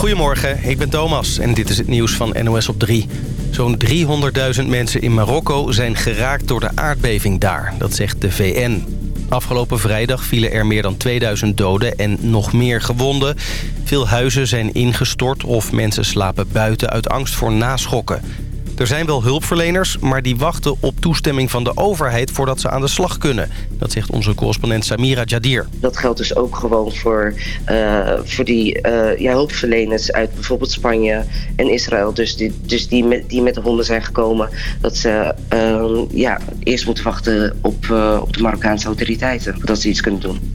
Goedemorgen, ik ben Thomas en dit is het nieuws van NOS op 3. Zo'n 300.000 mensen in Marokko zijn geraakt door de aardbeving daar. Dat zegt de VN. Afgelopen vrijdag vielen er meer dan 2000 doden en nog meer gewonden. Veel huizen zijn ingestort of mensen slapen buiten uit angst voor naschokken. Er zijn wel hulpverleners, maar die wachten op toestemming van de overheid... voordat ze aan de slag kunnen. Dat zegt onze correspondent Samira Jadir. Dat geldt dus ook gewoon voor, uh, voor die uh, ja, hulpverleners uit bijvoorbeeld Spanje en Israël. Dus die, dus die, met, die met de honden zijn gekomen. Dat ze uh, ja, eerst moeten wachten op, op de Marokkaanse autoriteiten. Voordat ze iets kunnen doen.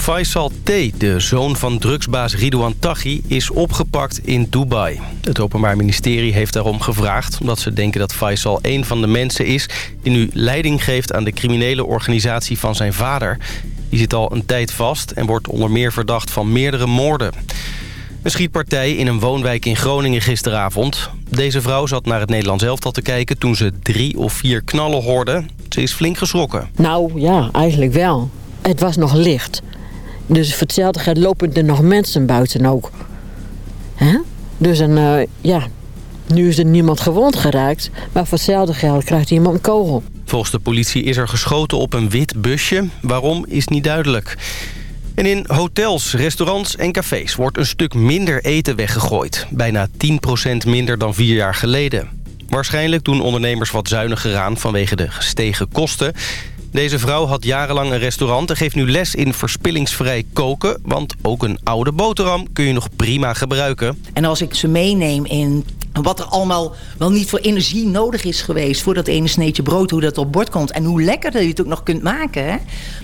Faisal T., de zoon van drugsbaas Ridouan Taghi, is opgepakt in Dubai. Het Openbaar Ministerie heeft daarom gevraagd... omdat ze denken dat Faisal een van de mensen is... die nu leiding geeft aan de criminele organisatie van zijn vader. Die zit al een tijd vast en wordt onder meer verdacht van meerdere moorden. Een schietpartij in een woonwijk in Groningen gisteravond. Deze vrouw zat naar het Nederlands elftal te kijken... toen ze drie of vier knallen hoorde. Ze is flink geschrokken. Nou ja, eigenlijk wel. Het was nog licht... Dus voor hetzelfde geld lopen er nog mensen buiten ook. Hè? Dus een, uh, ja, nu is er niemand gewond geraakt. Maar voor hetzelfde geld krijgt iemand een kogel. Volgens de politie is er geschoten op een wit busje. Waarom is niet duidelijk. En in hotels, restaurants en cafés wordt een stuk minder eten weggegooid. Bijna 10% minder dan vier jaar geleden. Waarschijnlijk doen ondernemers wat zuiniger aan vanwege de gestegen kosten. Deze vrouw had jarenlang een restaurant en geeft nu les in verspillingsvrij koken. Want ook een oude boterham kun je nog prima gebruiken. En als ik ze meeneem in wat er allemaal wel niet voor energie nodig is geweest... voor dat ene sneetje brood, hoe dat op bord komt... en hoe lekker je het ook nog kunt maken.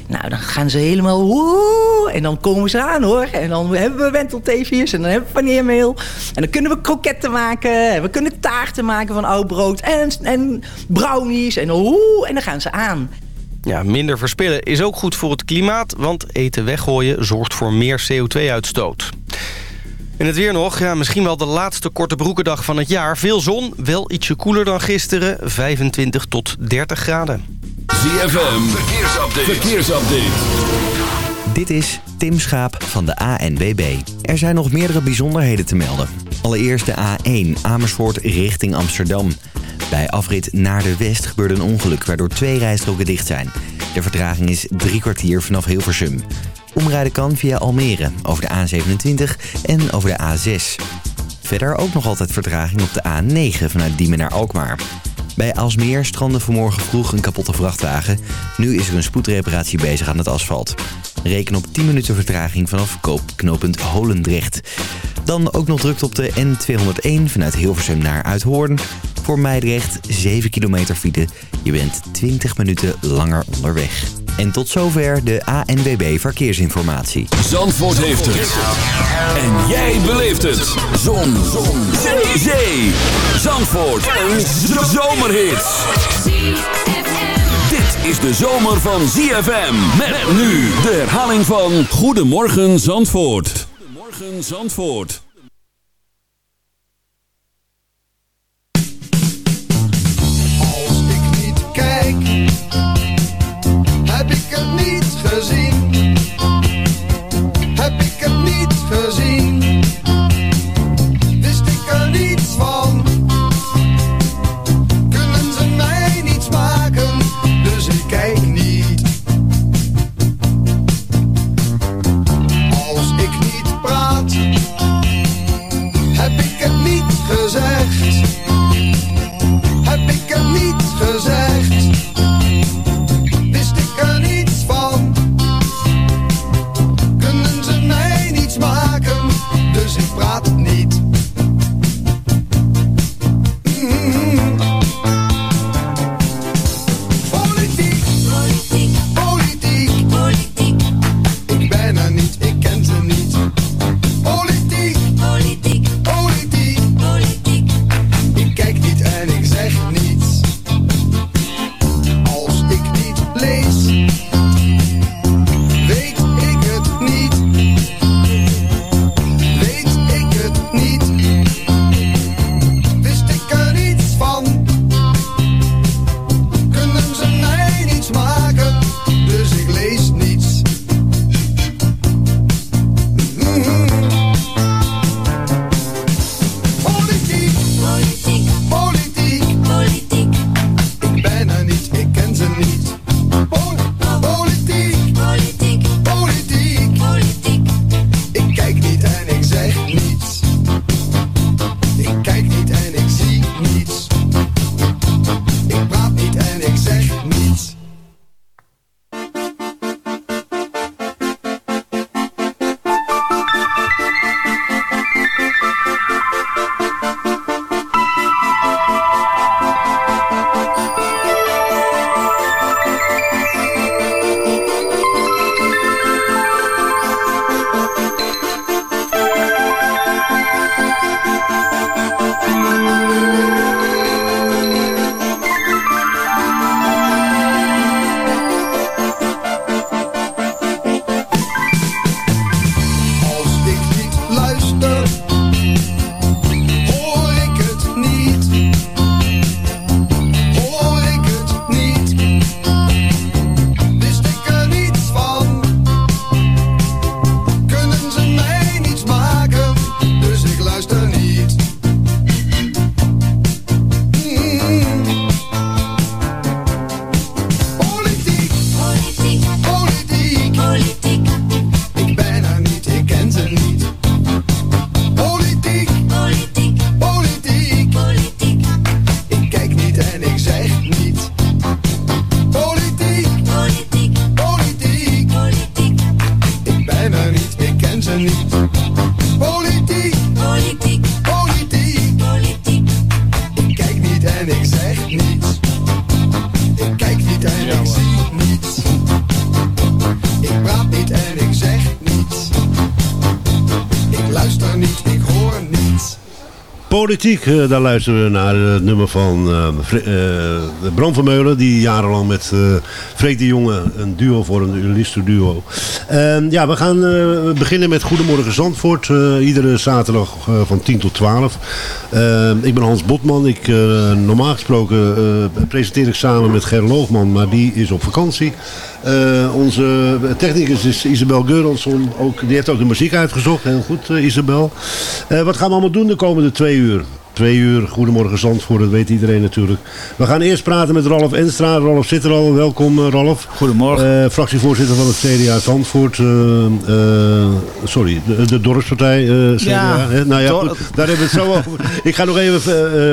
Nou, dan gaan ze helemaal... Woe, en dan komen ze aan, hoor. En dan hebben we wentelteefjes en dan hebben we paneermeel. En dan kunnen we kroketten maken. En we kunnen taarten maken van oud brood. En, en brownies. En, woe, en dan gaan ze aan. Ja, minder verspillen is ook goed voor het klimaat... want eten weggooien zorgt voor meer CO2-uitstoot. En het weer nog, ja, misschien wel de laatste korte broekendag van het jaar. Veel zon, wel ietsje koeler dan gisteren, 25 tot 30 graden. ZFM, verkeersupdate. verkeersupdate. Dit is Tim Schaap van de ANWB. Er zijn nog meerdere bijzonderheden te melden. Allereerst de A1 Amersfoort richting Amsterdam. Bij afrit naar de west gebeurde een ongeluk waardoor twee rijstroken dicht zijn. De vertraging is drie kwartier vanaf Hilversum. Omrijden kan via Almere, over de A27 en over de A6. Verder ook nog altijd vertraging op de A9 vanuit Diemen naar Alkmaar. Bij Alsmeer strandde vanmorgen vroeg een kapotte vrachtwagen. Nu is er een spoedreparatie bezig aan het asfalt. Reken op 10 minuten vertraging vanaf koopknopend Holendrecht. Dan ook nog drukt op de N201 vanuit Hilversum naar Uithoorn. Voor Meidrecht 7 kilometer file. Je bent 20 minuten langer onderweg. En tot zover de ANWB Verkeersinformatie. Zandvoort heeft het. En jij beleeft het. Zon. Zon. Zee. Zee. Zandvoort. Een zomerhit. Dit is de zomer van ZFM. Met nu de herhaling van Goedemorgen Zandvoort. Goedemorgen Zandvoort. Heb ik het niet gezien. Politiek, eh, daar luisteren we naar het nummer van eh, eh, Bram van Meulen. Die jarenlang met eh Freek de Jonge een duo vormde, een Lister duo. Ehm, ja, we gaan eh, beginnen met Goedemorgen Zandvoort. eh, iedere zaterdag eh, van 10 tot 12. Ehm, ik ben Hans Botman. Ik, eh, normaal gesproken eh, presenteer ik samen met Ger Loogman, maar die is op vakantie. Eh, onze technicus is Isabel Geuronsson. Ook, die heeft ook de muziek uitgezocht. Heel goed, Isabel. Wat gaan we allemaal doen de komende twee uur? Twee uur, Goedemorgen Zandvoort, dat weet iedereen natuurlijk. We gaan eerst praten met Ralf Enstra. Ralf zit er al. Welkom eh, Ralf. Goedemorgen. Eh, fractievoorzitter van het CDA Zandvoort. eh, sorry, de, de dorpspartij CDA. Ja, hè? Nou ja, goed, daar hebben we het zo over. Ik ga nog even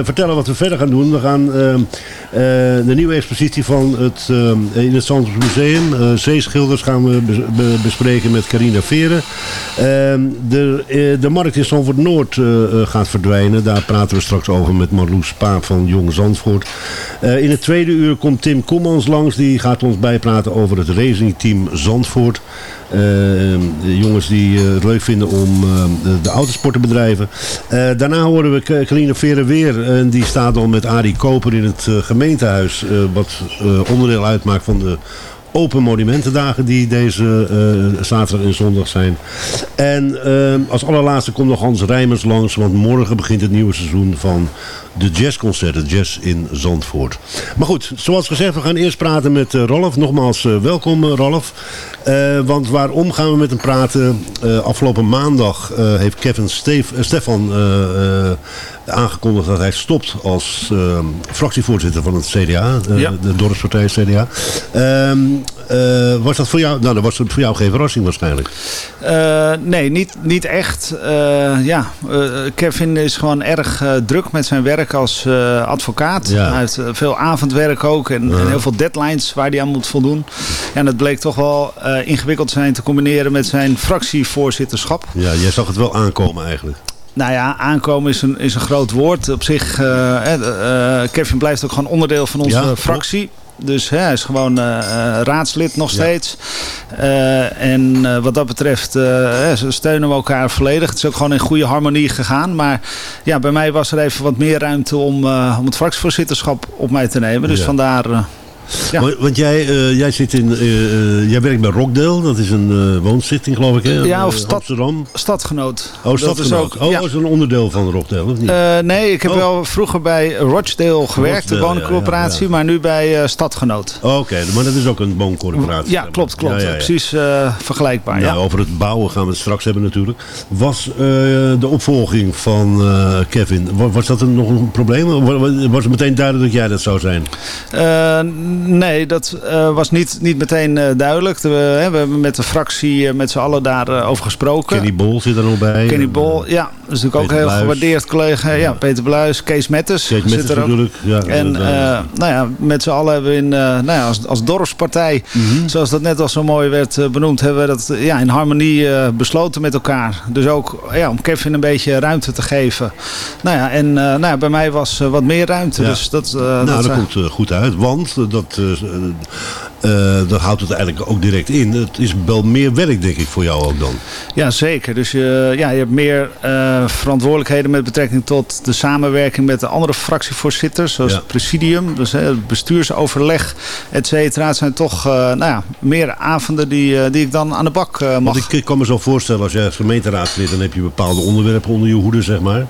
vertellen wat we verder gaan doen. We gaan eh, eh, de nieuwe expositie van het, eh, in het Zandvoort Museum. Zeeschilders gaan we bes- be- bespreken met Carina Veren. Ehm, de, de markt in Zandvoort Noord gaat verdwijnen. Daar praten we straks over met Marloes Paap van Jong Zandvoort. Eh, in het tweede uur komt Tim Koemans langs. Die gaat ons bijpraten over het racingteam Zandvoort. Eh, jongens die eh, het leuk vinden om de, de autosport te bedrijven. Daarna horen we Carina Veren weer. En die staat dan met Arie Koper in het eh, gemeentehuis. eh, wat onderdeel uitmaakt van de Open Monumentendagen die deze eh, zaterdag en zondag zijn. En eh, als allerlaatste komt nog Hans Rijmers langs. Want morgen begint het nieuwe seizoen van de jazzconcerten. Jazz in Zandvoort. Maar goed, zoals gezegd, we gaan eerst praten met eh, Ralf. Nogmaals, eh, welkom. Eh, want waarom gaan we met hem praten? Afgelopen maandag heeft Kevin Steef, Stefan aangekondigd dat hij stopt als eh, fractievoorzitter van het CDA. Ja. De dorpspartij CDA. Ehm, eh, was dat voor jou, nou dat was voor jou geen verrassing waarschijnlijk. Eh, nee, niet, niet echt. Eh, ja, Kevin is gewoon erg druk met zijn werk als advocaat. Ja. Hij heeft veel avondwerk ook en, en heel veel deadlines waar hij aan moet voldoen. En dat bleek toch wel ingewikkeld zijn te combineren met zijn fractievoorzitterschap. Ja, jij zag het wel aankomen eigenlijk. Nou ja, aankomen is een, is een groot woord. Op zich, eh, eh, Kevin blijft ook gewoon onderdeel van onze Ja, fractie. Dus hè, hij is gewoon eh, raadslid nog Ja. steeds. En wat dat betreft steunen we elkaar volledig. Het is ook gewoon in goede harmonie gegaan. Maar ja, bij mij was er even wat meer ruimte om, om het fractievoorzitterschap op mij te nemen. Dus Ja. vandaar... Ja. Want, want jij, eh, jij, zit in, eh, eh, jij werkt bij Rockdale, dat is een eh, woonstichting geloof ik hè? Ja, of stad- Amsterdam. stadgenoot. Oh, Dat is stadgenoot. ook- oh, ja. is een onderdeel van Rockdale, of niet? Nee, ik heb Oh. wel vroeger bij Rochdale gewerkt, de ja, ja, maar nu bij Stadgenoot. Oh, Oké, maar dat is ook een wooncorporatie. Ja, klopt, klopt. Precies vergelijkbaar. Nou, ja. Over het bouwen gaan we het straks hebben natuurlijk. Was de opvolging van Kevin, wa- was dat een, nog een probleem? Wa- wa- Was het meteen duidelijk dat jij dat zou zijn? Nee, dat eh, was niet, niet meteen eh, duidelijk. We, hè, we hebben met de fractie eh, met z'n allen daarover over gesproken. Kenny Bol zit er nog bij. Kenny Bol, ja, dat is natuurlijk ook heel Bluis. gewaardeerd collega. Ja, Peter Bluis, Kees Metters Kees Metters zit er ook. Ja, En dat, nou ja, met z'n allen hebben we in, nou ja, als, als dorpspartij, Mhm. zoals dat net al zo mooi werd benoemd, hebben we dat ja, in harmonie besloten met elkaar. Dus ook ja, om Kevin een beetje ruimte te geven. Nou ja, en nou ja, bij mij was wat meer ruimte. Ja. Dus dat, nou, dat, dat, komt goed uit, want eh, dat, eh, eh, eh, eh, dat houdt het eigenlijk ook direct in. Het is wel meer werk, denk ik, voor jou ook dan. Ja, zeker. Dus je, ja, je hebt meer eh, verantwoordelijkheden met betrekking tot de samenwerking met de andere fractievoorzitters, zoals Ja. het presidium, dus het bestuursoverleg, et cetera. Het zijn toch eh, nou ja, meer avonden die, eh, die ik dan aan de bak eh, mag. Want ik, kan me zo voorstellen, als jij als gemeenteraadslid, dan heb je bepaalde onderwerpen onder je hoede, zeg maar.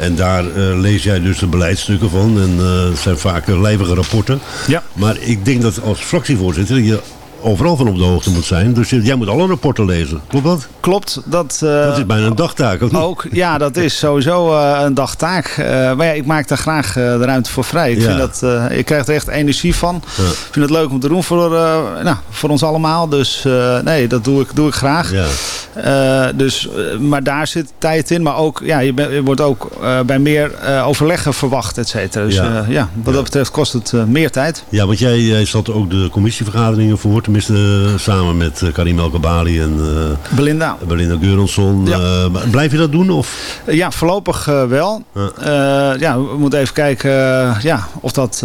En daar eh, lees jij dus de beleidsstukken van. En eh, het zijn vaak eh, lijvige rapporten. Ja. Maar ik denk dat als fractievoorzitter je overal van op de hoogte moet zijn. Dus jij moet alle rapporten lezen. Klopt dat? Klopt, dat... eh, dat is bijna een dagtaak, of niet? Ook, ja, dat is sowieso eh, een dagtaak. Eh, maar ja, ik maak daar graag de ruimte voor vrij. Ik, Ja. vind dat, ik krijg er echt energie van. Ja. Ik vind het leuk om te doen voor, nou, voor ons allemaal. Dus nee, dat doe ik, doe ik graag. Ja. Dus, maar daar zit tijd in. Maar ook, ja, je, wordt ook bij meer overleggen verwacht, et cetera. Dus Ja. wat dat betreft kost het meer tijd. Ja, want jij, jij zat ook de commissievergaderingen voor, tenminste eh, samen met eh, Karim El Kabali en eh, Belinda. Belinda Geuronsson. Ja. Blijf je dat doen? Of? Ja, voorlopig wel. Ja. Ja, we moeten even kijken ja, of dat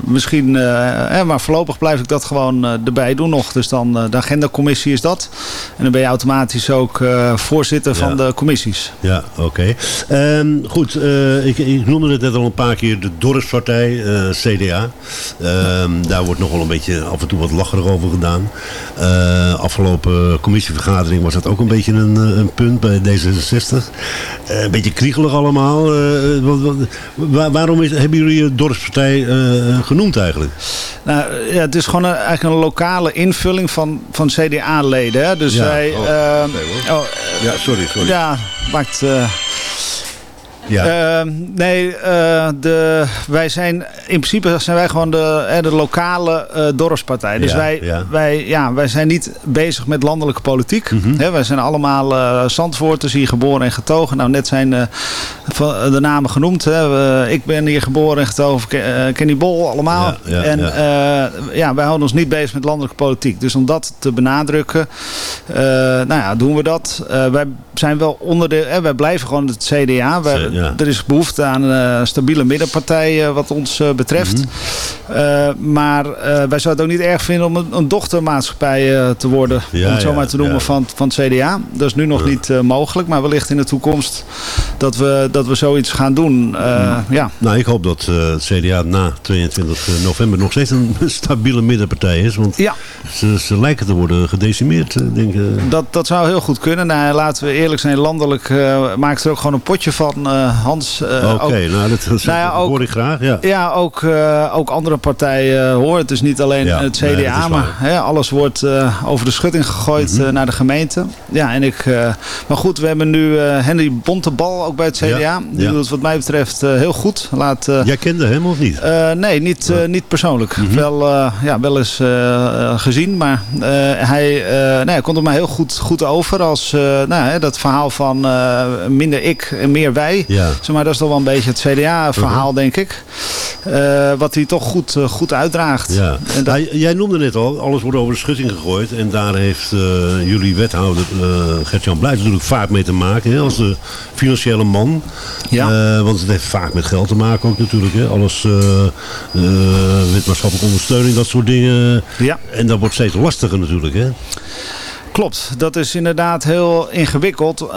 misschien... eh, maar voorlopig blijf ik dat gewoon erbij doen nog. Dus dan de agendacommissie is dat. En dan ben je automatisch ook voorzitter Ja. van de commissies. Ja, oké. Ehm, goed, ik, ik noemde het net al een paar keer de Dorpspartij, CDA. Ehm, daar wordt nog wel een beetje af en toe wat lacherig over gedaan. Eh, afgelopen commissievergadering was dat ook een beetje een, eh, een punt bij D66. Eh, een beetje kriegelig allemaal. Wat, wat- waar- waarom is, hebben jullie de Dorpspartij genoemd eigenlijk? Nou, ja, het is gewoon een, eigenlijk een lokale invulling van, van CDA-leden. Dus Ja, wij... oh, ehm, oh, Ja, sorry, sorry. ja, maakt... Ja. Ehm, nee, eh, de, wij zijn in principe zijn wij gewoon de, de lokale eh, dorpspartij. Dus Ja, wij, ja. Wij, ja, wij zijn niet bezig met landelijke politiek. Hè, wij zijn allemaal Zandvoorters hier geboren en getogen. Nou, net zijn de namen genoemd. Hè. Ik ben hier geboren en getogen. Ke- Kenny Bol, allemaal. Ja, en ja. ja, wij houden ons niet bezig met landelijke politiek. Dus om dat te benadrukken, nou ja, doen we dat. Wij zijn wel onderdeel, wij blijven gewoon het CDA. Wij- Ja. Er is behoefte aan een stabiele middenpartij eh, wat ons eh, betreft. Mhm. Eh, maar eh, wij zouden het ook niet erg vinden om een, een dochtermaatschappij eh, te worden. Ja, om het zo maar te noemen van, van het CDA. Dat is nu nog niet eh, mogelijk. Maar wellicht in de toekomst dat we, dat we zoiets gaan doen. Eh, Ja. Nou, ik hoop dat eh, het CDA na 22 november nog steeds een stabiele middenpartij is. Want Ja. ze, ze lijken te worden gedecimeerd, eh, denk ik. Dat, dat zou heel goed kunnen. Nou, laten we eerlijk zijn, landelijk eh, maakt er ook gewoon een potje van, eh, Hans. eh, Oké, nou, dat, dat Nou ja, ook- hoor ik graag. Ja. Ja, ook, eh, ook andere partijen hoor. Het is niet alleen Ja, het CDA, maar hè, alles wordt eh, over de schutting gegooid Mhm. eh, naar de gemeente. Ja, en ik, eh, maar goed, we hebben nu eh, Henry Bontebal ook bij het CDA. Ja, Die doet het wat mij betreft eh, heel goed. Laat, eh, Jij kende hem of niet? eh, nee, niet, eh, niet persoonlijk. Mhm. wel, eh, ja, wel eens eh, eh, gezien. Maar eh, hij, eh, nee, hij komt er mij heel goed, goed over. Als eh, nou, hè, dat verhaal van eh, minder ik en meer wij. Ja. Zeg maar, dat is toch wel een beetje het CDA-verhaal, Mhm. denk ik. Eh, wat hij toch goed, eh, goed uitdraagt. Ja. En dat- Nou, jij noemde net al, alles wordt over de schutting gegooid. En daar heeft eh, jullie wethouder Gert-Jan Bluis natuurlijk vaak mee te maken. Hè, als de financiële man. Ja. Want het heeft vaak met geld te maken ook natuurlijk. Hè. Alles, wetmaatschappelijke ondersteuning, dat soort dingen. Ja. En dat wordt steeds lastiger natuurlijk. Hè. Klopt, dat is inderdaad heel ingewikkeld. Eh,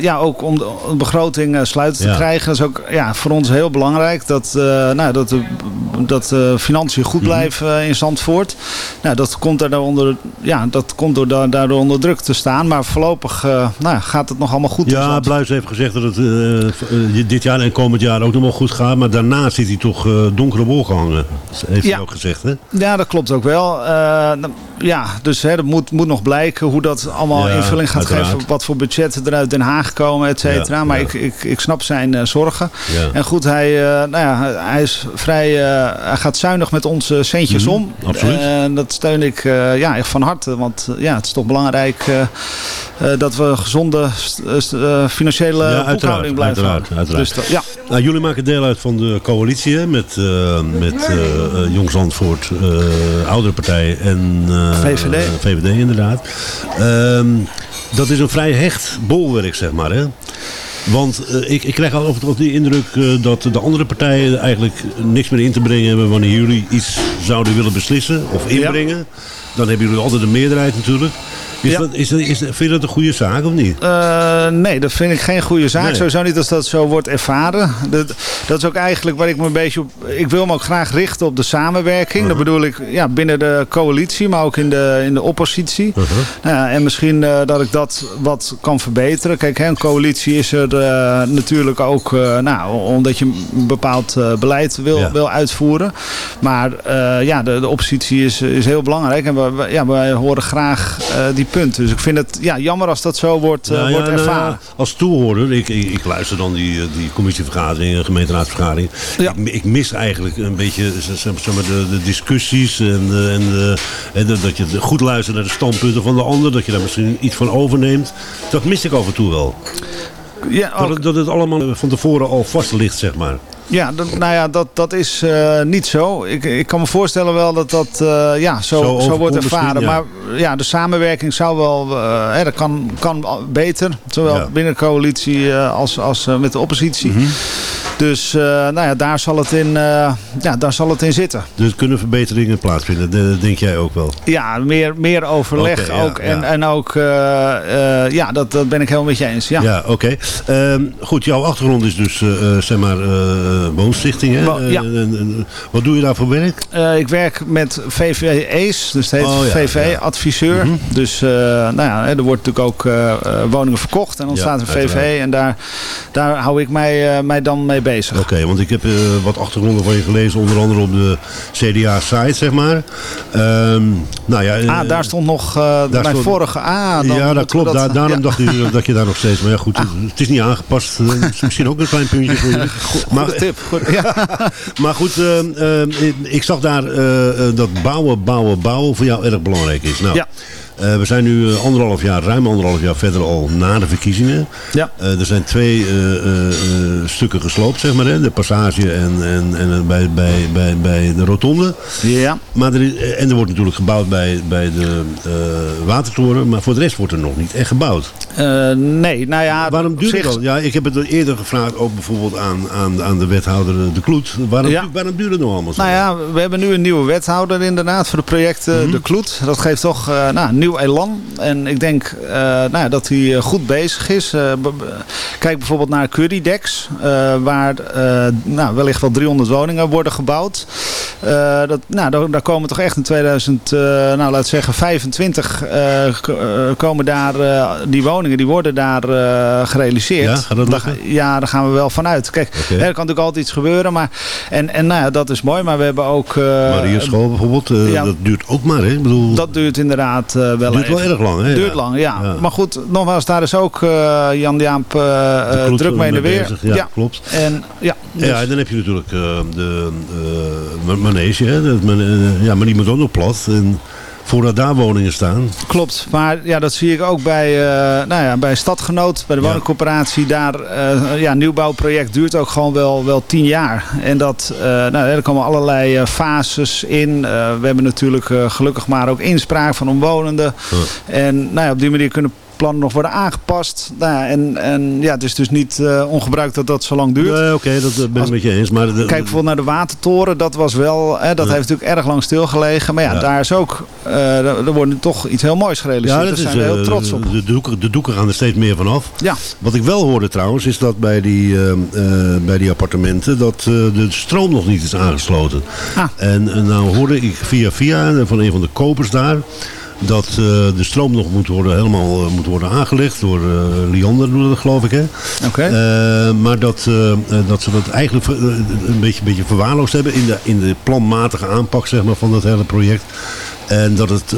ja, ook om de begroting eh, sluiten te Ja. krijgen. Dat is ook ja, voor ons heel belangrijk. Dat, eh, nou, dat, de, dat de financiën goed Mhm. blijven in Zandvoort. Nou, dat komt daaronder, ja, dat komt door da- daardoor onder druk te staan. Maar voorlopig nou, gaat het nog allemaal goed. Ja. Bluis heeft gezegd dat het dit jaar en komend jaar ook nog wel goed gaat. Maar daarna zit hij toch donkere wolken hangen. Heeft Ja. hij ook gezegd, hè? Ja, dat klopt ook wel. Ja, dus hè, dat moet, moet nog blijken hoe dat allemaal Ja, invulling gaat uiteraard. geven. Wat voor budgetten er uit Den Haag komen, et cetera. Ja, maar ja. Ik, ik, ik snap zijn eh, zorgen. En goed, hij, eh, nou ja, hij is vrij, eh, hij gaat zuinig met onze centjes Mhm, om. absoluut. En dat steun ik ja, echt van harte. Want ja, het is toch belangrijk dat we gezonde financiële Ja, boekhouding blijven uiteraard. Dus dat- ja. Nou, jullie maken deel uit van de coalitie hè, met, eh met eh, Jong Zandvoort, Oudere Partij en VVD. VVD inderdaad. Ehm, dat is een vrij hecht bolwerk, zeg maar. Hè? Want eh, ik, ik krijg en toe die indruk eh, dat de andere partijen eigenlijk niks meer in te brengen hebben wanneer jullie iets zouden willen beslissen of inbrengen. Dan hebben jullie altijd een meerderheid natuurlijk. Is Ja. dat, is dat, is, vind je dat een goede zaak of niet? Eh, nee, dat vind ik geen goede zaak. Nee. Sowieso niet als dat zo wordt ervaren. Dat, dat is ook eigenlijk waar ik me een beetje op... Ik wil me ook graag richten op de samenwerking. Dat bedoel ik ja, binnen de coalitie, maar ook in de, in de oppositie. Uh-huh. Nou ja, en misschien eh, dat ik dat wat kan verbeteren. Kijk, hè, een coalitie is er eh, natuurlijk ook... nou, omdat je een bepaald beleid wil, Ja. wil uitvoeren. Maar ja, de, de oppositie is, is heel belangrijk. En we, ja, wij horen graag die punt. Dus ik vind het ja, jammer als dat zo wordt, eh, ja, wordt nou ervaren. als toehoorder, ik, ik, ik luister dan die, eh, die commissievergaderingen, gemeenteraadsvergaderingen. Ja. Ik, ik mis eigenlijk een beetje zeg, maar, de, de discussies en, eh, en, de- en dat je goed luistert naar de standpunten van de ander. Dat je daar misschien iets van overneemt. Dat mis ik af en toe wel. Ja, Dat, het, dat het allemaal van tevoren al vast ligt, zeg maar. Ja, dat, nou ja, dat, dat is eh, niet zo. Ik, ik kan me voorstellen wel dat dat eh, ja, zo, Zo wordt ervaren. ja. Maar ja, de samenwerking zou wel, eh, hè, dat kan, kan beter. Zowel Ja. binnen de coalitie als, als met de oppositie. Mhm. Dus eh, nou ja, daar zal het in, eh, ja, daar zal het in zitten. Dus kunnen verbeteringen plaatsvinden, dat denk jij ook wel. Ja, meer, meer overleg ja, ook. En, ja. en ook, eh, ja, dat, dat ben ik helemaal met je eens. Ja. Ja, oké. Ehm, goed, jouw achtergrond is dus, zeg maar, woonstichting, hè? Wo- ja. Wat doe je daar voor werk? Ik werk met VVE's, dus het heet Oh, ja, VVE-adviseur. Mhm. Dus nou ja, er wordt natuurlijk ook woningen verkocht en dan Ja, staat een VVE uiteraard. en daar, daar hou ik mij, mij dan mee bezig. Oké, want ik heb eh, wat achtergronden van je gelezen, onder andere op de CDA-site, zeg maar. Ehm, nou ja, Ah, eh, daar stond nog eh, mijn stond- vorige. Ah, dan ja, dat klopt. Daar- daarom ja. Ah. dacht ik dat je daar nog steeds... Maar ja, goed, het, het is niet aangepast. Misschien ook een klein puntje voor je. Maar, Goede tip. Goed, ja. maar goed, eh, ik zag daar dat bouwen, bouwen, bouwen voor jou erg belangrijk is. Nou, Ja. Eh, we zijn nu eh, anderhalf jaar, ruim anderhalf jaar verder al na de verkiezingen. Ja. Eh, er zijn twee stukken gesloopt, zeg maar. Hè? De passage en, en, en bij, bij, bij, bij de rotonde. ja. Maar er is, en er wordt natuurlijk gebouwd bij, bij de watertoren. Maar voor de rest wordt er nog niet echt gebouwd. Nee, nou ja. Waarom duurt het? Ja, ik heb het eerder gevraagd, ook bijvoorbeeld aan, aan, aan de wethouder De Kloet. Waarom, Ja. waarom duurt het nog allemaal zo? Nou ja, we hebben nu een nieuwe wethouder inderdaad voor de projecten Mhm. De Kloet. Dat geeft toch nou, een nieuw elan. En ik denk eh, nou, dat hij eh, goed bezig is. Eh, kijk bijvoorbeeld naar Currydex. waar nou, wellicht wel 300 woningen worden gebouwd. Dat, nou, daar, daar komen toch echt in 2000, eh, nou, laten we zeggen 25 eh, k- eh, komen daar die woningen, die worden daar gerealiseerd. Ja, gaat dat Daar- ja, daar gaan we wel vanuit. Kijk, er kan natuurlijk altijd iets gebeuren. Maar, en, en nou ja, dat is mooi. Maar we hebben ook... eh, Maria School bijvoorbeeld, ja. dat duurt ook maar. Hè? Ik bedoel, dat duurt inderdaad wel duurt wel erg lang. Hè? Duurt lang, ja. Ja. Maar goed, nogmaals, daar is ook eh, Jan Jaap eh, De eh, druk mee in de weer. bezig, Ja, klopt. En ja, dus- Ja, en dan heb je natuurlijk de ma- manege. Hè? Dat man- ja, maar die moet ook nog plat. En voordat daar woningen staan. Klopt, maar ja, dat zie ik ook bij, eh, nou ja, bij Stadgenoot, bij de woningcorporatie. Daar, eh ja, nieuwbouwproject duurt ook gewoon wel, wel tien jaar. En dat, eh, nou, er komen allerlei fases in. We hebben natuurlijk gelukkig maar ook inspraak van omwonenden. En nou ja, op die manier kunnen plannen nog worden aangepast. Nou ja, en, en ja, het is dus niet eh, ongebruikt dat dat zo lang duurt. Nee, Oké, dat ben ik Als- met je eens. Maar de- Kijk bijvoorbeeld naar de watertoren, dat was wel, hè, dat Ja. heeft natuurlijk erg lang stilgelegen. Maar ja, daar is ook, eh, er, wordt toch iets heel moois gerealiseerd. ja, Daar is, zijn we heel eh, trots op. De doeken, de doeken gaan er steeds meer van af. Ja, Wat ik wel hoorde trouwens, is dat bij die, bij die appartementen dat de stroom nog niet is aangesloten. Ah. En, en nou hoorde ik via via van een van de kopers daar dat eh, de stroom nog moet worden, helemaal eh, moet worden aangelegd door eh Liander, geloof ik. Hè? oké. Eh, maar dat, dat ze dat eigenlijk een beetje, een beetje verwaarloosd hebben in de, in de planmatige aanpak zeg maar, van dat hele project. En dat het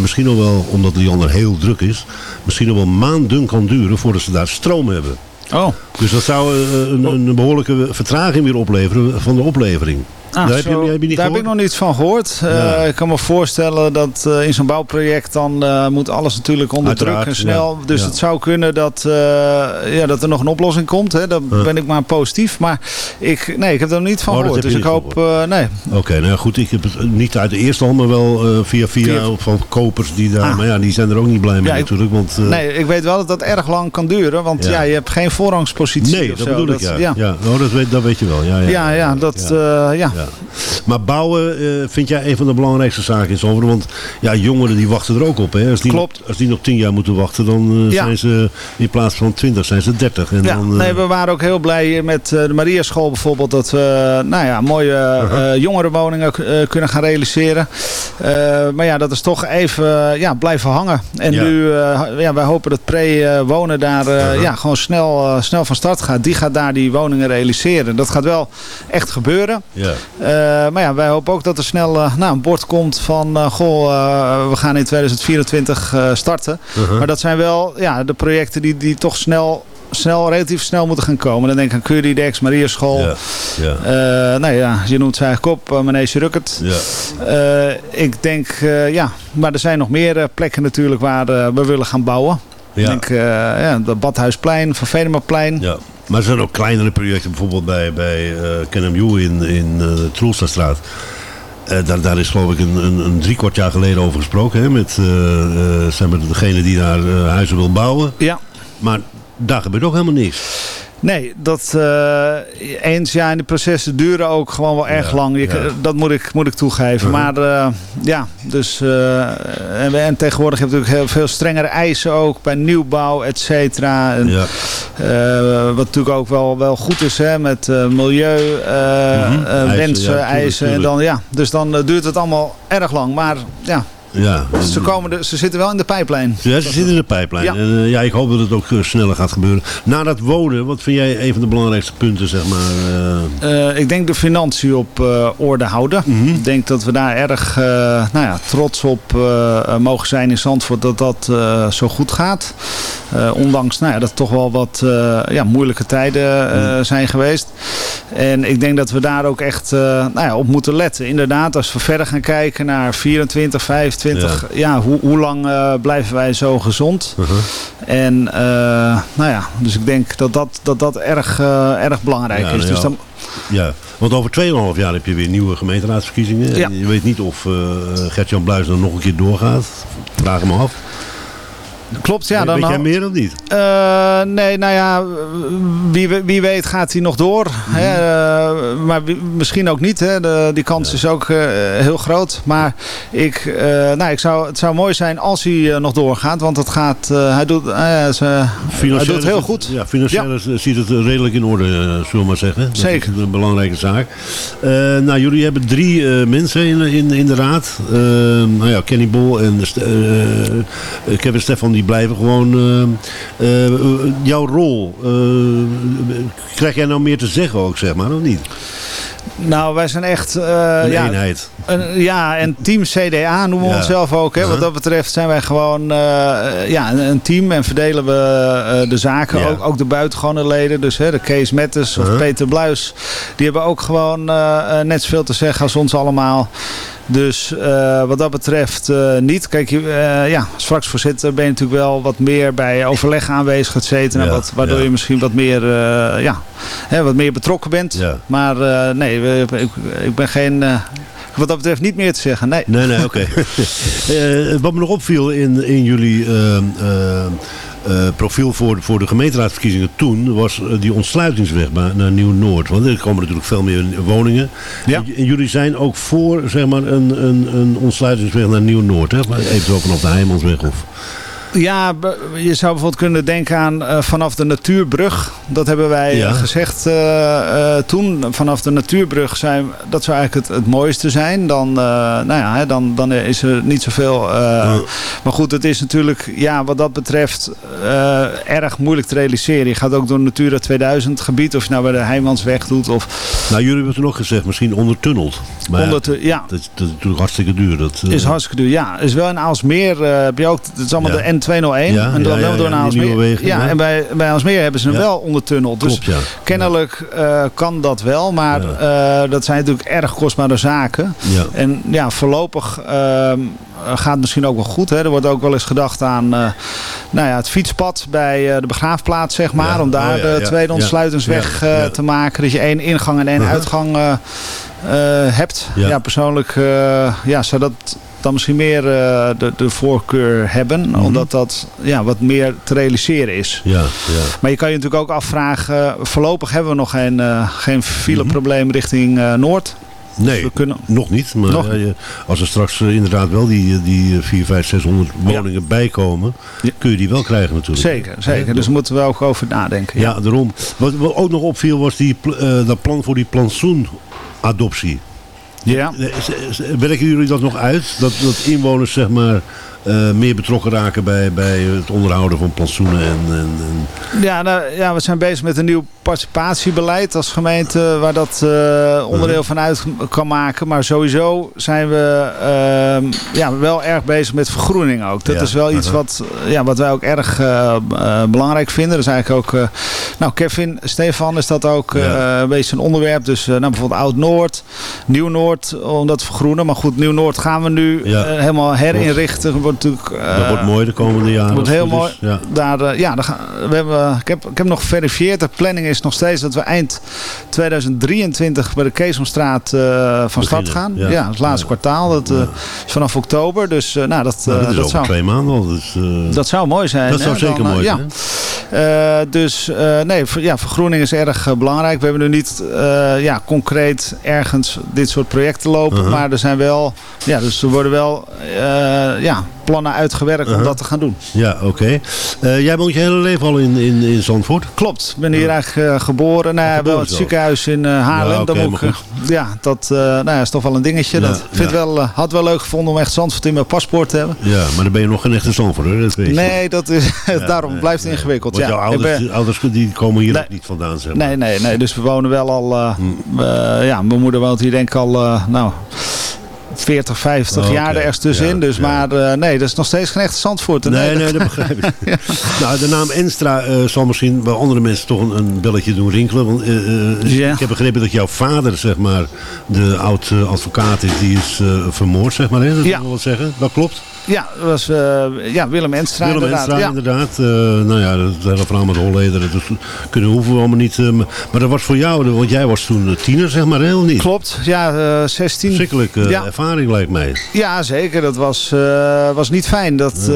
misschien nog wel, omdat Liander heel druk is, misschien nog wel maanden kan duren voordat ze daar stroom hebben. oh, Dus dat zou een, een behoorlijke vertraging weer opleveren van de oplevering. Ah, daar heb je, zo, heb je niet daar heb ik nog niets van gehoord. Eh, ik kan me voorstellen dat eh, in zo'n bouwproject dan eh, moet alles natuurlijk onder Uiteraard, druk en snel. ja. Dus Ja. het zou kunnen dat, ja, dat er nog een oplossing komt. Hè. Daar ben ik maar positief. Maar ik, nee, ik heb er nog niet van Oh, gehoord. Dus ik hoop, nee. Oké, nou goed. Ik heb het niet uit de eerste hand, maar wel via, via van kopers die daar. Ah. Maar ja, die zijn er ook niet blij mee ik- natuurlijk. Want, Nee, ik weet wel dat dat erg lang kan duren. Want Ja. je hebt geen voorrangspositie nee, dat zo. bedoel ik ja. ja. Oh, dat, weet, dat weet je wel. Ja, ja, Ja, ja, dat, ja. Ja. Maar bouwen eh, vind jij een van de belangrijkste zaken in Zomeren? Want ja, jongeren die wachten er ook op. Hè? Als, die, Klopt. als die nog tien jaar moeten wachten, dan eh, Ja. zijn ze in plaats van twintig zijn ze dertig. En Ja, dan, eh, nee, we waren ook heel blij met de Mariaschool bijvoorbeeld. Dat we nou ja, mooie Uh-huh. jongerenwoningen kunnen gaan realiseren. Maar ja, dat is toch even ja, blijven hangen. En nu, ja, wij hopen dat pre-wonen daar Uh-huh. ja, gewoon snel, snel van start gaat. Die gaat daar die woningen realiseren. Dat gaat wel echt gebeuren. ja. Eh, maar ja, wij hopen ook dat er snel eh, nou, een bord komt van... eh, goh, we gaan in 2024 eh, starten. Uh-huh. Maar dat zijn wel ja, de projecten die, die toch snel, snel, relatief snel moeten gaan komen. Dan denk ik aan Curie, de ex-Mariaschool. Ja, ja, nou ja, je noemt zijn eigen kop, uh, Manege Ruckert. ja. Ik denk, ja, maar er zijn nog meer plekken natuurlijk waar we willen gaan bouwen. Ik denk, ja, het Badhuisplein, Van Venemaplein. Ja. Maar er zijn ook kleinere projecten, bijvoorbeeld bij, bij eh KNMU in, in eh. Eh, daar, daar is geloof ik een, een, een drie kwart jaar geleden over gesproken. Hè, met zeg maar, degene die daar huizen wil bouwen. Ja. Maar daar gebeurt ook helemaal niks. Nee, dat uh, eens ja, en de processen duren ook gewoon wel erg Ja, lang. Je, ja. Dat moet ik, moet ik toegeven. Maar uh, ja, dus uh, en, en, tegenwoordig heb je natuurlijk heel veel strengere eisen ook bij nieuwbouw, et cetera. En, Ja. wat natuurlijk ook wel, wel goed is hè, met uh, milieu, Mhm. Eisen, tuurlijk, eisen. En dan, ja, dus dan duurt het allemaal erg lang. Maar ja, Ja. ze, komen ze zitten wel in de pijplijn. Ja, ze zitten in de pijplijn. Ja. En, eh, ja, ik hoop dat het ook eh, sneller gaat gebeuren. Na dat wonen, wat vind jij een van de belangrijkste punten, zeg maar? eh, Uh, ik denk de financiën op orde houden. Mhm. Ik denk dat we daar erg nou ja, trots op mogen zijn in Zandvoort dat dat zo goed gaat. ondanks nou ja, dat toch wel wat ja, moeilijke tijden Mhm. zijn geweest. En ik denk dat we daar ook echt nou ja, op moeten letten. Inderdaad, als we verder gaan kijken naar 24, 25, ja, ja hoe, hoe lang blijven wij zo gezond? uh-huh. En nou ja, dus ik denk dat dat, dat, dat erg, erg belangrijk Ja, is. nou Dus dan, Ja, want over 2,5 jaar heb je weer nieuwe gemeenteraadsverkiezingen. Ja. En Je weet niet of eh Gert-Jan Bluis dan nog een keer doorgaat. Vraag hem af. Klopt, ja. Dan weet jij meer of niet? Eh, nee, nou ja, wie, wie weet gaat hij nog door. Mhm. Hè? Eh, maar wie- misschien ook niet. Hè? De, die kans is ook eh, heel groot. Maar ik, nou, ik zou, het zou mooi zijn als hij nog doorgaat. Want het gaat, hij, doet, ze- hij doet het heel goed. Ja, financieel ziet het redelijk in orde, zullen we maar zeggen. Dat Zeker. is een belangrijke zaak. Nou, jullie hebben drie mensen in, in, in de raad. Nou ja, Kenny Bol en eh, Kevin Stefan, die blijven gewoon. eh, eh, jouw rol, eh, krijg jij nou meer te zeggen ook, zeg maar, of niet? Nou, wij zijn echt... Een ja, eenheid. Een, ja, en team CDA noemen we Ja. onszelf ook. Hè. Wat Uh-huh. dat betreft zijn wij gewoon ja, een, team en verdelen we de zaken. Ja. Ook, ook de buitengewone leden. Dus hè, de Kees Mettes of Uh-huh. Peter Bluis. Die hebben ook gewoon net zoveel te zeggen als ons allemaal. Dus eh, wat dat betreft eh, niet. Kijk, eh, ja, als fractievoorzitter ben je natuurlijk wel wat meer bij overleg aanwezig, et cetera. Ja, wat, waardoor ja. je misschien wat meer, ja, hè, wat meer betrokken bent. Ja. Maar nee, we- ik, ik ben geen... wat dat betreft niet meer te zeggen, nee. Nee, nee, oké. Wat me nog opviel in, in jullie eh, profiel voor, voor de gemeenteraadsverkiezingen toen... was eh, die ontsluitingsweg naar Nieuw-Noord. Want er komen natuurlijk veel meer woningen. Ja. En, jullie zijn ook voor zeg maar, een, een, een ontsluitingsweg naar Nieuw-Noord. hè? Maar Eventueel vanaf de Heijmansweg of... Ja, je zou bijvoorbeeld kunnen denken aan eh, vanaf de natuurbrug. Dat hebben wij Ja. gezegd eh, eh, toen. Vanaf de natuurbrug zijn, dat zou eigenlijk het, het mooiste zijn. Dan, nou ja, hè, dan, dan is er niet zoveel. Maar goed, het is natuurlijk, ja, wat dat betreft, erg moeilijk te realiseren. Je gaat ook door Natura 2000 gebied, of je nou bij de Heijmansweg doet. Of Nou, jullie hebben toen ook gezegd, misschien ondertunneld. Maar onder ja, dat, is- dat is natuurlijk hartstikke duur. Dat, is hartstikke duur. Ja, is wel in Aalsmeer heb je ook, het is allemaal Ja. De N201. Ja, en dan ja, wel ja, door naar Aalsmeer. wegen, ja, en bij, bij Aalsmeer hebben ze hem wel ondertunneld. Dus Klopt, ja. kennelijk eh, kan dat wel, maar eh, dat zijn natuurlijk erg kostbare zaken. Ja. En ja, voorlopig ehm, gaat het misschien ook wel goed. Hè. Er wordt ook wel eens gedacht aan eh, nou ja, het fietspad bij de begraafplaats, zeg maar. Om daar Oh de tweede ontsluitingsweg te maken. Dat je één ingang en één uitgang hebt. Ja. Persoonlijk ja, zou dat dan misschien meer eh, de, de voorkeur hebben. Mhm. Omdat dat ja, wat meer te realiseren is. Ja, ja. Maar je kan je natuurlijk ook afvragen. voorlopig hebben we nog geen, eh, geen fileprobleem Mhm. richting eh, Noord. Nee, We kunnen, nog niet. Maar Nog ja, je- als er straks inderdaad wel die, die 4, 5, 600 woningen bijkomen, Ja. kun je die wel krijgen natuurlijk. zeker, zeker. Dus daar moeten we ook over nadenken. Ja, daarom. Wat, wat ook nog opviel was die, dat plan voor die plantsoenadoptie. Ja. Eh, Werken jullie dat nog uit? Dat, dat inwoners zeg maar eh, meer betrokken raken bij, bij het onderhouden van plantsoenen en, en, en Ja, nou, ja, we zijn bezig met een nieuw participatiebeleid als gemeente waar dat eh, onderdeel van uit kan maken. Maar sowieso zijn we ehm, ja, wel erg bezig met vergroening ook. Dat Ja, is wel iets wat, ja, wat wij ook erg eh, eh, belangrijk vinden. Dat is eigenlijk ook... eh, nou, Kevin, Stefan is dat ook eh, Ja. een beetje een onderwerp. Dus eh, nou, bijvoorbeeld Oud-Noord, Nieuw-Noord, om dat te vergroenen. Maar goed, Nieuw-Noord gaan we nu Ja. eh, helemaal herinrichten. Wordt natuurlijk, dat eh, wordt mooi de komende jaren. wordt als het heel is. Ja. daar, eh, ja, daar gaan, we hebben, ik, heb, ik heb nog geverifieerd. De planning is nog steeds dat we eind 2023 bij de Keesomstraat eh, van start Beginnen, gaan. ja. Ja, het laatste kwartaal. Dat eh, is vanaf oktober. Dus eh, nou, dat, Nou, eh, dat is dat, over zou, twee maanden al. Dus, eh, dat zou mooi zijn. dat zou zeker Dan, eh, mooi zijn. Eh, dus eh, nee, ver- ja, vergroening is erg eh, belangrijk. We hebben nu niet eh, ja, concreet ergens dit soort projecten lopen. Uh-huh. Maar er zijn wel, ja, dus er worden wel eh, ja, plannen uitgewerkt om Uh-huh. dat te gaan doen. Ja, oké. Eh, jij woont je hele leven al in, in, in Zandvoort? Klopt, ik ben hier eigenlijk eh, geboren. Nou, ja, wel het ziekenhuis in eh, Haarlem. Ja, ja, dat nou ja, is toch wel een dingetje. Ja, dat vind wel, had wel leuk gevonden om echt Zandvoort in mijn paspoort te hebben. Ja, maar dan ben je nog geen echte Zandvoort, hè? Dat weet je. Nee, dat is, daarom blijft het ingewikkeld. Want Ja, jouw ouders, ben- ouders die komen hier Nee. ook niet vandaan, zeg maar. Nee, nee, nee. Dus we wonen wel al. Hm. ja, mijn moeder woont hier denk ik al. nou. 40, 50 Oh, jaar er ergens tussenin. Ja, dus, ja. Maar eh, nee, dat is nog steeds geen echte Zandvoort. Nee, dat- nee, dat begrijp ik. Nou, de naam Enstra eh, zal misschien bij andere mensen toch een, een belletje doen rinkelen. Want eh, ik heb begrepen dat jouw vader, zeg maar, de oud-advocaat is. Die is vermoord, zeg maar. Hè? Dat Ja. wil wel zeggen. Dat klopt. Ja, dat was eh, ja, Willem Enstra Willem inderdaad. Enstra, ja. inderdaad. Eh, nou ja, dat hele verhaal met Hollederen. Dus kunnen hoeven we allemaal niet. eh, maar- dat was voor jou, want jij was toen tiener, zeg maar, heel niet. Klopt, ja, eh 16. Verschrikkelijke Ja. ervaring lijkt mij. Ja, zeker. Dat was, was niet fijn. Dat,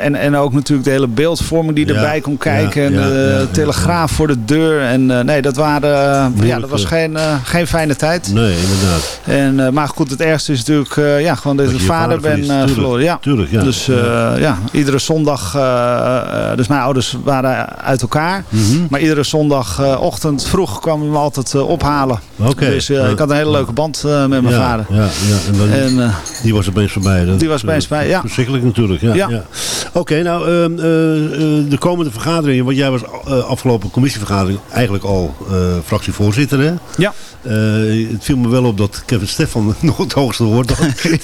en, en ook natuurlijk de hele beeldvorming die erbij kon kijken. en de telegraaf voor de deur. En nee, dat, waren, ja, dat was geen, geen fijne tijd. Nee, inderdaad. En, maar goed, het ergste is natuurlijk ja, gewoon dat de je vader vader ben verloren. Ja. Tuurlijk, ja. Dus eh, ja, iedere zondag, eh, eh, dus mijn ouders waren uit elkaar. Mhm. Maar iedere zondagochtend vroeg kwamen we me altijd ophalen. Dus ik had een hele leuke band met mijn ja, vader. Ja, ja. En En, die was opeens voorbij. Dat Die was opeens voorbij, ja. Verschrikkelijk natuurlijk. Ja, ja. Ja. Oké, nou, ehm, eh, eh, de komende vergaderingen. Want jij was afgelopen commissievergadering eigenlijk al fractievoorzitter, hè? ja. Het viel me wel op dat Kevin Stefan nog het hoogste woord had. die,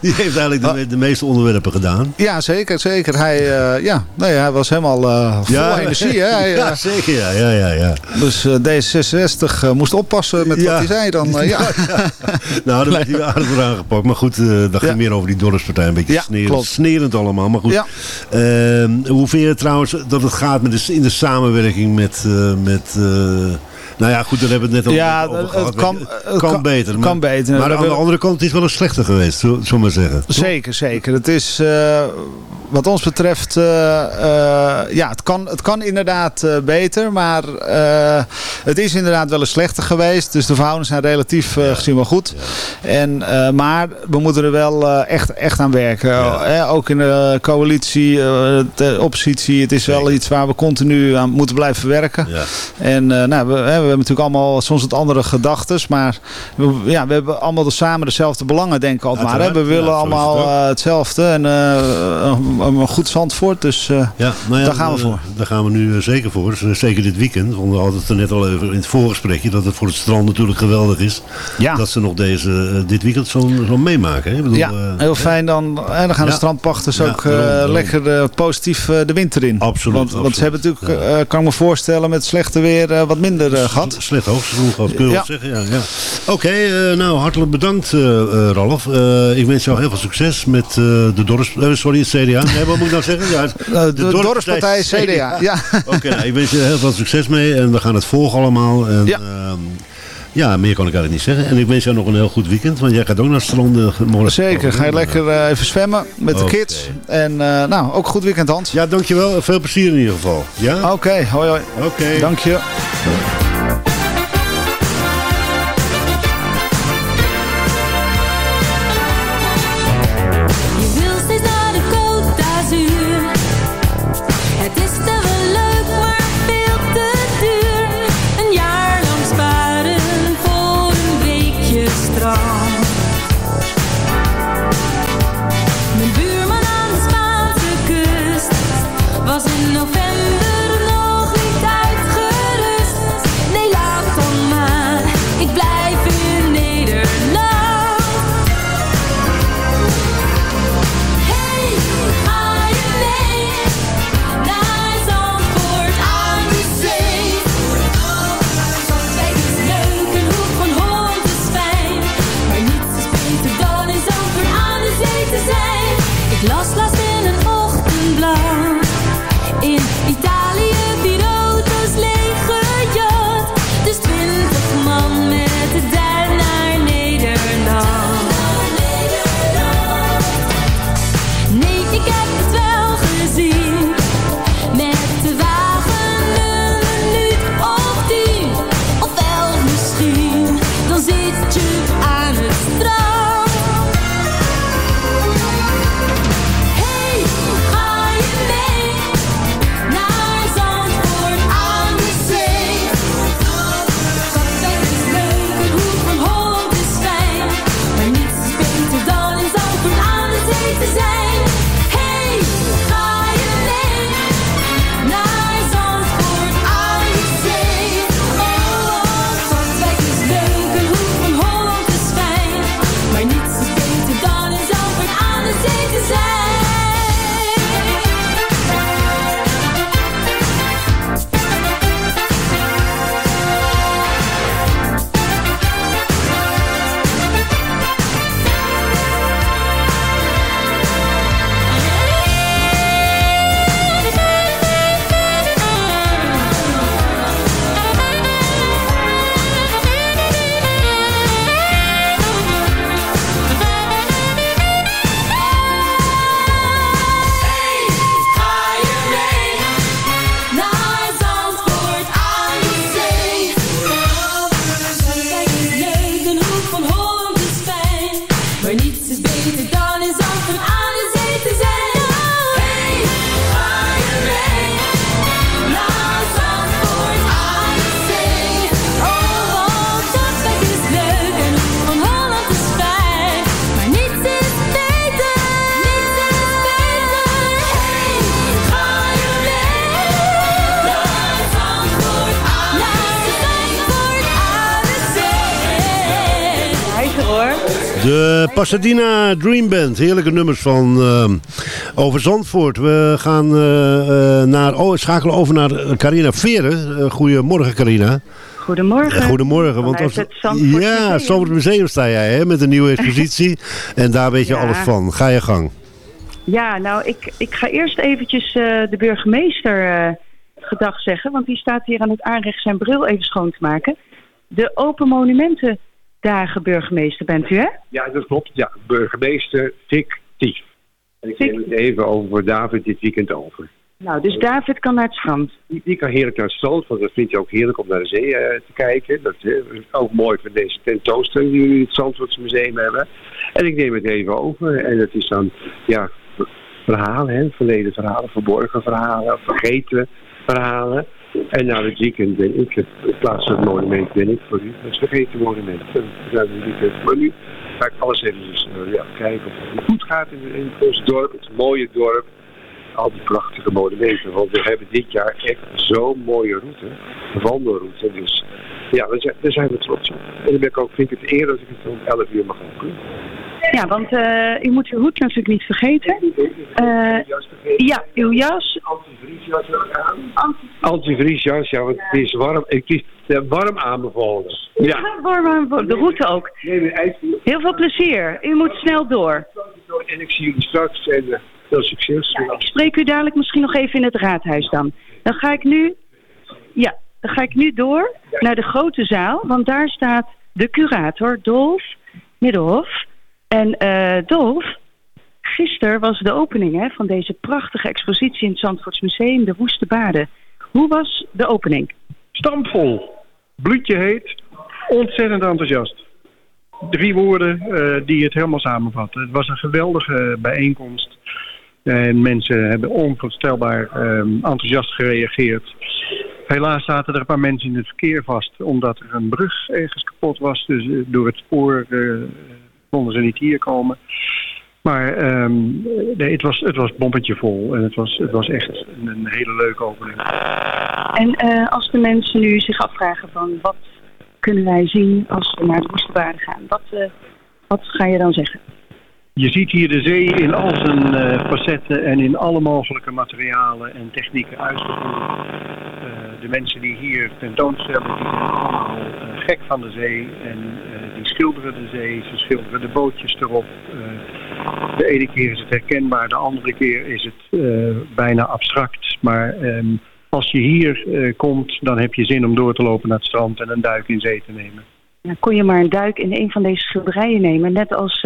die heeft eigenlijk de, de meeste onderwerpen gedaan. Ja, zeker, zeker. Hij, eh, ja, nee, hij was helemaal eh, vol energie. Hè? Hij, ja, eh, zeker. Ja, ja, ja. ja. dus eh, D66 eh, moest oppassen met Ja. wat hij zei dan. ja. Nou, daar werd hij aardig voor aangepakt. Maar goed, dat ging Ja. meer over die dorpspartij. Een beetje Ja, snerend, snerend allemaal. Maar goed. Ja. Ehm, hoe vind je trouwens dat het gaat met de, in de samenwerking met... met nou ja, goed, daar hebben we het net al Ja, over het kan- het kan kan- beter. kan maar, beter. Maar We aan de andere kant het is wel een slechter geweest, zullen we maar zeggen. Zeker, zeker. Het is eh, wat ons betreft, eh, eh, ja, het kan, het kan inderdaad beter, maar het is inderdaad wel eens slechter geweest. Dus de verhoudingen zijn relatief gezien wel goed. En, maar we moeten er wel echt, echt aan werken. Eh, ook in de coalitie, de oppositie. Het is wel iets waar we continu aan moeten blijven werken. Ja. En nou, we, we hebben natuurlijk allemaal soms wat andere gedachten. Maar we, ja, we hebben allemaal samen dezelfde belangen, denk ik altijd maar. Hè? We willen Ja, het allemaal eh, hetzelfde. En eh, een, goed Zandvoort. Dus eh, Ja, nou ja, Daar gaan we voor. Daar gaan we nu zeker voor. Zeker dit weekend. Want we hadden het er net al even in het voorgesprekje. Dat het voor het strand natuurlijk geweldig is. ja. Dat ze nog deze, dit weekend zo, zo meemaken. Hè? Ik bedoel, ja, heel fijn dan. En dan gaan de strandpachters ook daarom, lekker positief de winter in. Absoluut, Want, want ze hebben natuurlijk, kan ik me voorstellen, met slechte weer wat minder eh, gehad. Slecht hoogseizoen gehad, kun je Ja. wel zeggen. Ja, ja. Oké, eh, nou hartelijk bedankt eh, eh, Ralf. Ik wens jou heel veel succes met de dorps... eh, sorry, het CDA. Nee, wat moet ik nou zeggen? Ja, de dorpspartij CDA. Ja. Oké, nou, ik wens je heel veel succes mee en we gaan het volgen allemaal. En, Ja. ehm, ja, meer kan ik eigenlijk niet zeggen. En ik wens jou nog een heel goed weekend, want jij gaat ook naar het strand morgen. Zeker, ga je lekker even zwemmen met de kids. En eh, nou, ook goed weekend Hans. Ja, dankjewel. Veel plezier in ieder geval. Ja? Oké, hoi hoi. Oké. Dank. Je Pasadena Dream Band. Heerlijke nummers van ehm, over Zandvoort. We gaan eh, eh, naar, oh, schakelen over naar Carina Veren. Eh, goedemorgen Carina. Goedemorgen. Goedemorgen. Want als, het Zandvoort ja, Museum. Zandvoort Museum sta jij hè, met een nieuwe expositie. en daar weet je Ja. alles van. Ga je gang. Ja, nou, ik, ik ga eerst eventjes eh, de burgemeester eh, gedag zeggen. Want die staat hier aan het aanrecht zijn bril even schoon te maken. De Open Monumentendagen burgemeester bent u, hè? Ja, dat klopt. Ja, burgemeester fictief. En ik neem het even over voor David dit weekend over. Nou, dus David kan naar het strand. Die, die kan heerlijk naar het strand, want dat vindt hij ook heerlijk om naar de zee eh, te kijken. Dat eh, is ook mooi van deze tentoonstelling die we in het Zandvoortse Museum hebben. En ik neem het even over. En het is dan, ja, verhalen, hè, verleden verhalen, verborgen verhalen, vergeten verhalen. En na het weekend ben ik, het, plaatselijk monument ben ik voor u, het vergeten monument. En na het weekend voor u ga ik alles even dus, eh, ja, kijken of het goed gaat in, in ons dorp, het mooie dorp. Al die prachtige monumenten, want we hebben dit jaar echt zo'n mooie route, een wandelroute. Dus ja, daar zijn, daar zijn we trots op. En dan ben ik ook, vind ik het eer dat ik het om 11 uur mag openen. Ja, want eh, u moet uw hoed natuurlijk niet vergeten. Eh, ja, uw jas. Antivriesjas aan. Antivriesjas, ja, want het is warm. Is eh, warm aanbevolen. Ja. warm aan de route ook. Heel veel plezier. U moet snel door. En ik zie jullie straks en eh, veel succes. Ik spreek u dadelijk misschien nog even in het raadhuis dan. Dan ga ik nu, ja, dan ga ik nu door naar de grote zaal, want daar staat de curator Dolf Middelhof. En eh Dolf, gisteren was de opening hè, van deze prachtige expositie in het Zandvoorts Museum, de Woeste Baden. Hoe was de opening? Stampvol. Bloedje heet. Ontzettend enthousiast. Drie woorden eh, die het helemaal samenvatten. Het was een geweldige bijeenkomst. En mensen hebben onvoorstelbaar eh, enthousiast gereageerd. Helaas zaten er een paar mensen in het verkeer vast. Omdat er een brug ergens kapot was. Dus eh, door het spoor eh, konden ze niet hier komen. Maar ehm, nee, het, was, het was bompetje vol. En het was, het was echt een, een hele leuke opening. En eh, als de mensen nu zich afvragen van wat kunnen wij zien als we naar de Woeste Baden gaan, wat, eh, wat ga je dan zeggen? Je ziet hier de zee in al zijn eh, facetten en in alle mogelijke materialen en technieken uitgevoerd. De mensen die hier tentoonstellen, die zijn allemaal gek van de zee en schilderen de zee, ze schilderen de bootjes erop. Eh, de ene keer is het herkenbaar, de andere keer is het eh, bijna abstract. Maar ehm, als je hier eh, komt, dan heb je zin om door te lopen naar het strand en een duik in zee te nemen. Dan kon je maar een duik in een van deze schilderijen nemen. Net als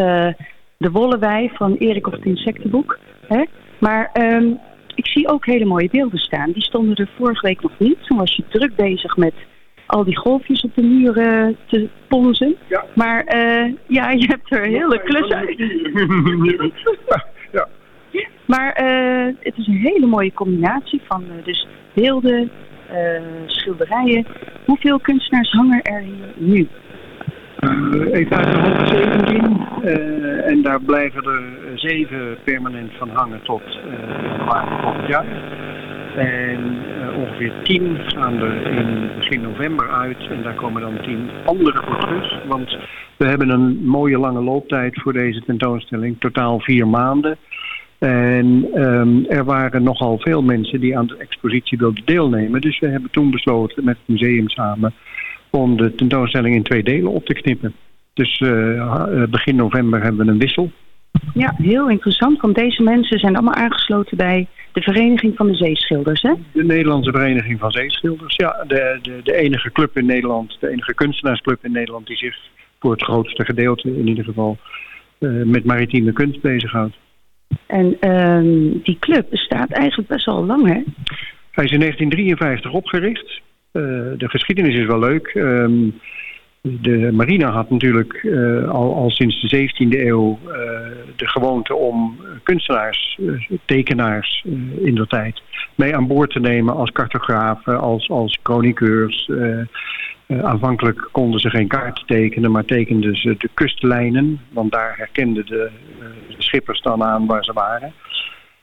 de Wollewij van Erik of het Insectenboek. Hè? Maar ehm, ik zie ook hele mooie beelden staan. Die stonden er vorige week nog niet. Toen was je druk bezig met al die golfjes op de muren te ponzen. Maar eh, ja, je hebt er een hele klus uit. Ja. Maar eh, het is een hele mooie combinatie van eh, dus beelden, eh, schilderijen. Hoeveel kunstenaars hangen er hier nu? Eh, etage 117 eh, en daar blijven er eh, zeven permanent van hangen tot eh maart volgend jaar. En eh, ongeveer tien gaan er in begin november uit en daar komen dan tien andere voor. Want we hebben een mooie lange looptijd voor deze tentoonstelling, totaal vier maanden. En ehm, er waren nogal veel mensen die aan de expositie wilden deelnemen. Dus we hebben toen besloten met het museum samen om de tentoonstelling in twee delen op te knippen. Dus eh, eh, begin november hebben we een wissel. Ja, heel interessant, want deze mensen zijn allemaal aangesloten bij de Vereniging van de Zeeschilders, hè? De Nederlandse Vereniging van Zeeschilders. Ja, de, de, de enige club in Nederland, de enige kunstenaarsclub in Nederland die zich voor het grootste gedeelte in ieder geval eh, met maritieme kunst bezighoudt. En ehm, die club bestaat eigenlijk best wel lang, hè? Hij is in 1953 opgericht. Eh, de geschiedenis is wel leuk. Ehm, de marina had natuurlijk eh, al, al sinds de 17e eeuw eh, de gewoonte om kunstenaars, eh, tekenaars eh, in de tijd mee aan boord te nemen als cartografen, als, als chroniqueurs. Aanvankelijk konden ze geen kaarten tekenen, maar tekenden ze de kustlijnen, want daar herkenden de, de schippers dan aan waar ze waren.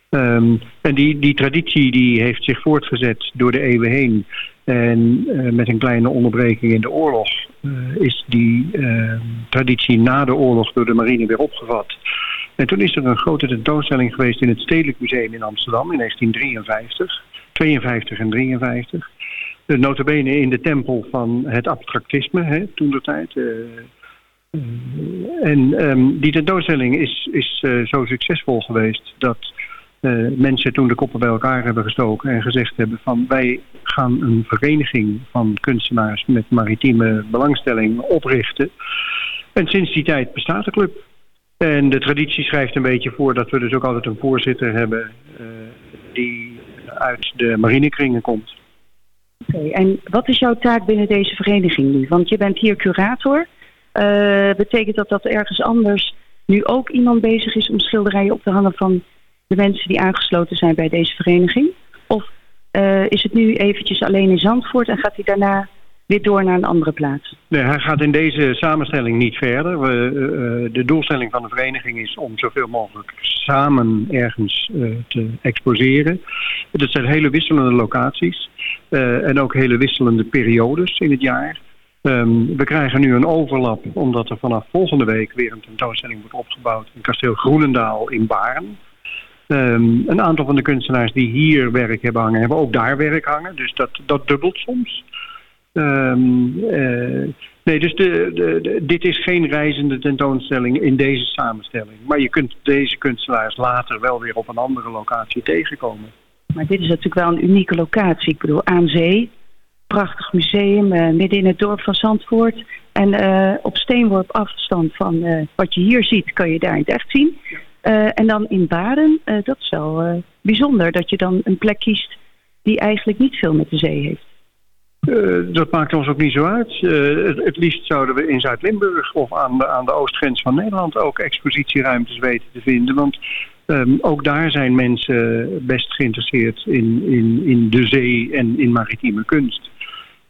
Ehm, en die, die traditie die heeft zich voortgezet door de eeuwen heen. En eh, met een kleine onderbreking in de oorlog eh, is die eh, traditie na de oorlog door de marine weer opgevat. En toen is er een grote tentoonstelling geweest in het Stedelijk Museum in Amsterdam in 1953, 52 en 53. Uh, notabene in de tempel van het abstractisme, toen de tijd. en ehm, die tentoonstelling is, is zo succesvol geweest dat eh, mensen toen de koppen bij elkaar hebben gestoken en gezegd hebben van wij gaan een vereniging van kunstenaars met maritieme belangstelling oprichten. En sinds die tijd bestaat de club. En de traditie schrijft een beetje voor dat we dus ook altijd een voorzitter hebben eh, die uit de marinekringen komt. Oké, en wat is jouw taak binnen deze vereniging nu? Want je bent hier curator. Eh, betekent dat dat ergens anders nu ook iemand bezig is om schilderijen op te hangen van de mensen die aangesloten zijn bij deze vereniging? Of eh, is het nu eventjes alleen in Zandvoort en gaat hij daarna weer door naar een andere plaats? Nee, hij gaat in deze samenstelling niet verder. We, eh, eh, de doelstelling van de vereniging is om zoveel mogelijk samen ergens te exposeren. Dat zijn hele wisselende locaties en ook hele wisselende periodes in het jaar. Ehm, we krijgen nu een overlap omdat er vanaf volgende week weer een tentoonstelling wordt opgebouwd in kasteel Groenendaal in Baren. Ehm, een aantal van de kunstenaars die hier werk hebben hangen, hebben ook daar werk hangen. Dus dat, dat dubbelt soms. Ehm, eh, nee, dus de, de, de- dit is geen reizende tentoonstelling in deze samenstelling. Maar je kunt deze kunstenaars later wel weer op een andere locatie tegenkomen. Maar dit is natuurlijk wel een unieke locatie. Ik bedoel, aan zee, prachtig museum, eh, midden in het dorp van Zandvoort. En eh, op steenworp afstand van wat je hier ziet, kan je daar in het echt zien. En dan in Baren, eh, dat is wel eh, bijzonder dat je dan een plek kiest die eigenlijk niet veel met de zee heeft. Eh, dat maakt ons ook niet zo uit. Eh, het, het liefst zouden we in Zuid-Limburg of aan de, aan de oostgrens van Nederland ook expositieruimtes weten te vinden. Want ehm, ook daar zijn mensen best geïnteresseerd in, in, in de zee en in maritieme kunst.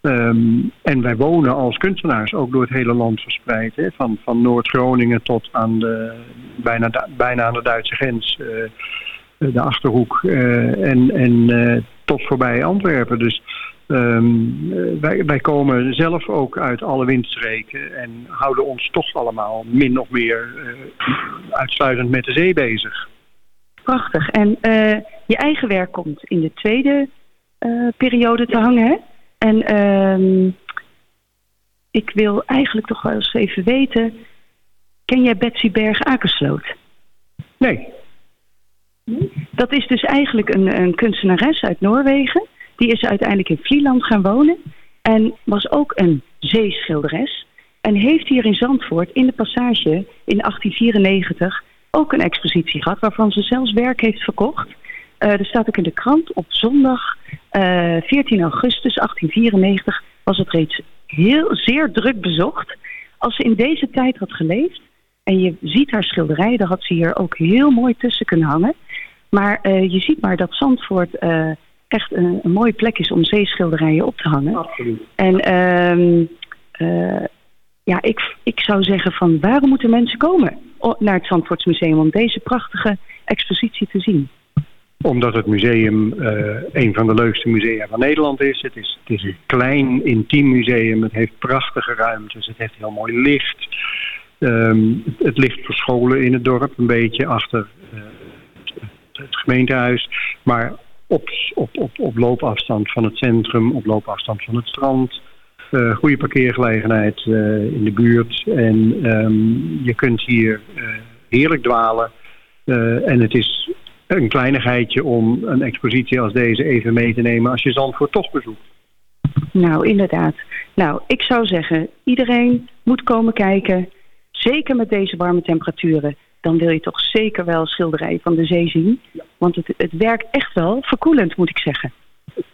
Ehm, en wij wonen als kunstenaars ook door het hele land verspreid. Hè? Van, van Noord-Groningen tot aan de, bijna, bijna aan de Duitse grens. eh, de Achterhoek. eh, en en eh, tot voorbij Antwerpen. Dus ehm, eh, wij, wij komen zelf ook uit alle windstreken. En houden ons toch allemaal min of meer eh, uitsluitend met de zee bezig. Prachtig. En eh, je eigen werk komt in de tweede eh, periode te hangen. Hè? En ehm, ik wil eigenlijk toch wel eens even weten... Ken jij Betsy Berg Akersloot? Nee. Dat is dus eigenlijk een, een kunstenares uit Noorwegen. Die is uiteindelijk in Vlieland gaan wonen. En was ook een zeeschilderes. En heeft hier in Zandvoort in de passage in 1894 ook een expositie gehad. Waarvan ze zelfs werk heeft verkocht. Eh, er staat ook in de krant op zondag eh, 14 augustus 1894 was het reeds heel zeer druk bezocht. Als ze in deze tijd had geleefd en je ziet haar schilderij, daar had ze hier ook heel mooi tussen kunnen hangen. Maar eh, je ziet maar dat Zandvoort eh, echt een, een mooie plek is om zeeschilderijen op te hangen. Absoluut. En ehm, eh, ja, ik, ik zou zeggen van waarom moeten mensen komen naar het Zandvoortsmuseum om deze prachtige expositie te zien? Omdat het museum eh, een van de leukste musea van Nederland is. Het, is. het is een klein, intiem museum. Het heeft prachtige ruimtes. Het heeft heel mooi licht. Ehm, het, het ligt verscholen in het dorp, een beetje achter eh, het, gemeentehuis. Maar op, op, op, op loopafstand van het centrum, op loopafstand van het strand. Eh, goede parkeergelegenheid in de buurt. En ehm, je kunt hier heerlijk dwalen. En het is een kleinigheidje om een expositie als deze even mee te nemen als je Zandvoort toch bezoekt. Nou, inderdaad. Nou, ik zou zeggen, iedereen moet komen kijken. Zeker met deze warme temperaturen. Dan wil je toch zeker wel schilderijen van de zee zien. Want het, het werkt echt wel verkoelend, moet ik zeggen.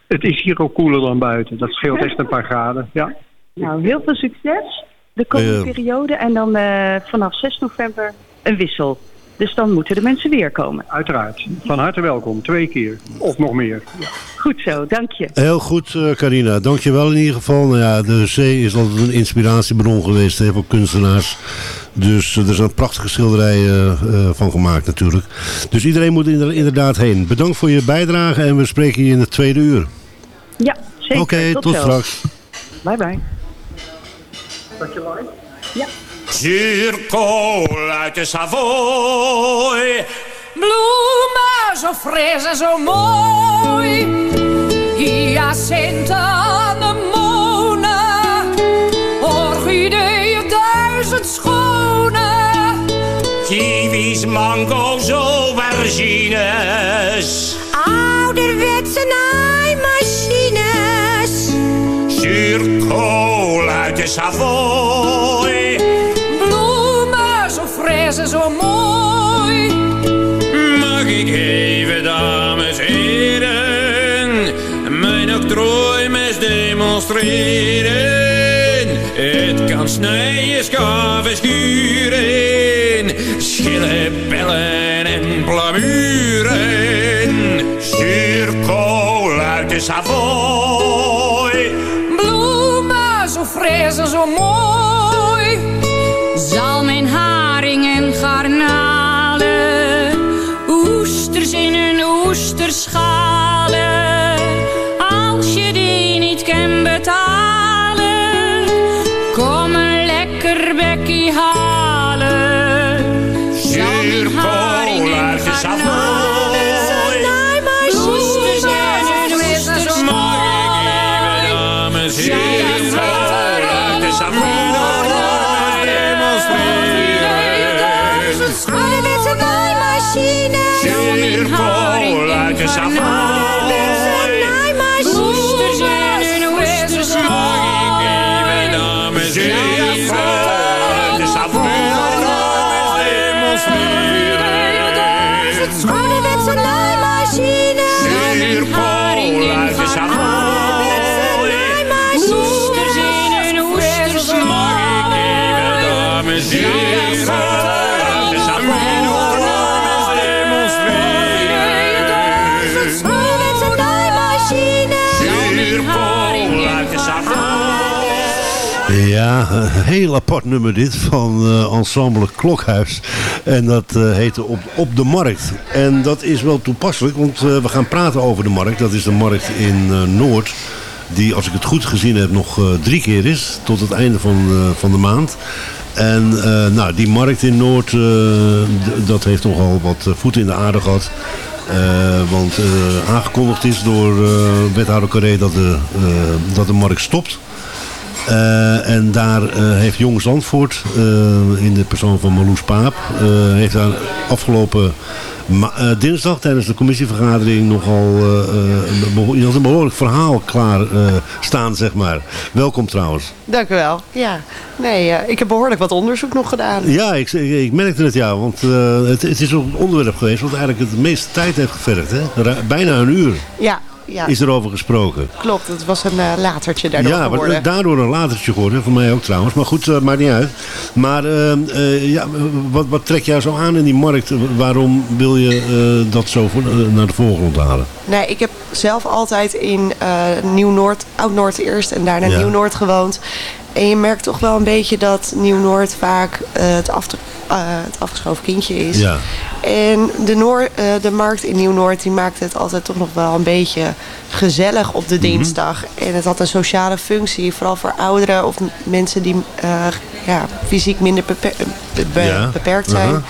Het is hier ook koeler dan buiten. Dat scheelt echt een paar graden. Ja. Nou, heel veel succes de komende periode. En dan eh, vanaf 6 november een wissel. Dus dan moeten de mensen weer komen. Uiteraard. Van harte welkom. Twee keer. Of nog meer. Goed zo, dank je. Heel goed, eh, Carina. Dankjewel in ieder geval. Nou ja, de zee is altijd een inspiratiebron geweest hè, voor kunstenaars. Dus eh, er zijn prachtige schilderijen eh, van gemaakt natuurlijk. Dus iedereen moet er inderdaad heen. Bedankt voor je bijdrage en we spreken je in het tweede uur. Ja, zeker. Oké, tot zo. straks. Bye bye. Dat je live? Ja. Zuurkool uit de Savoy. Bloemen zo fris en zo mooi. Hyacinten, anemonen. Orchideeën, duizend schone. Kiwis, mango's, aubergines. Ouderwetse naaimachines. Zuurkool uit de Savoy. Demonstreren? Het kan snijden, schaven, schuren, schillen, bellen en blamuren. Zuurkool uit de Savoy. Bloemen zo fris en zo mooi. Zalm en haring en garnalen. Oesters in een oesterschalen. Bekkie halen. En uit de garnalen. Oesters en uit de Savoy. Demonstreren. Ouderwetse naaimachine. Zuurkool uit de Savoy. Heel apart nummer dit van eh, ensemble Klokhuis. En dat eh, heette op, op de Markt. En dat is wel toepasselijk, want eh, we gaan praten over de Markt. Dat is de Markt in Noord. Die, als ik het goed gezien heb, nog drie keer is. Tot het einde van, van de maand. En nou, die Markt in Noord, dat heeft nogal wat voeten in de aarde gehad. Eh, want aangekondigd is door eh, wethouder Carré dat de, dat de markt stopt. Eh, en daar eh, heeft Jong Zandvoort, eh, in de persoon van Marloes Paap, heeft daar afgelopen dinsdag tijdens de commissievergadering nogal een, een behoorlijk verhaal klaar staan, zeg maar. Welkom trouwens. Dank u wel. Ja, nee, ik heb behoorlijk wat onderzoek nog gedaan. Ja, ik, ik, ik merkte het ja, want het, het is ook een onderwerp geweest wat eigenlijk het meeste tijd heeft gevergd. Hè? Ra- bijna een uur Ja, ja. is erover gesproken. klopt. Het was een eh, latertje daardoor ja, geworden. maar daardoor een latertje geworden. Voor mij ook trouwens. Maar goed, uh, maakt niet uit. Maar uh, uh, ja, wat, wat trek jij zo aan in die markt? Waarom wil je dat zo voor, naar de voorgrond halen? Nee, ik heb zelf altijd in Nieuw-Noord, Oud-Noord eerst en daarna ja. Nieuw-Noord gewoond. En je merkt toch wel een beetje dat Nieuw-Noord vaak het, af te, het afgeschoven kindje is. Ja. En de, Noor, de markt in Nieuw-Noord die maakt het altijd toch nog wel een beetje gezellig op de dinsdag. Mm -hmm. En het had een sociale functie, vooral voor ouderen of mensen die uh, ja, fysiek minder beper beperkt zijn. -huh.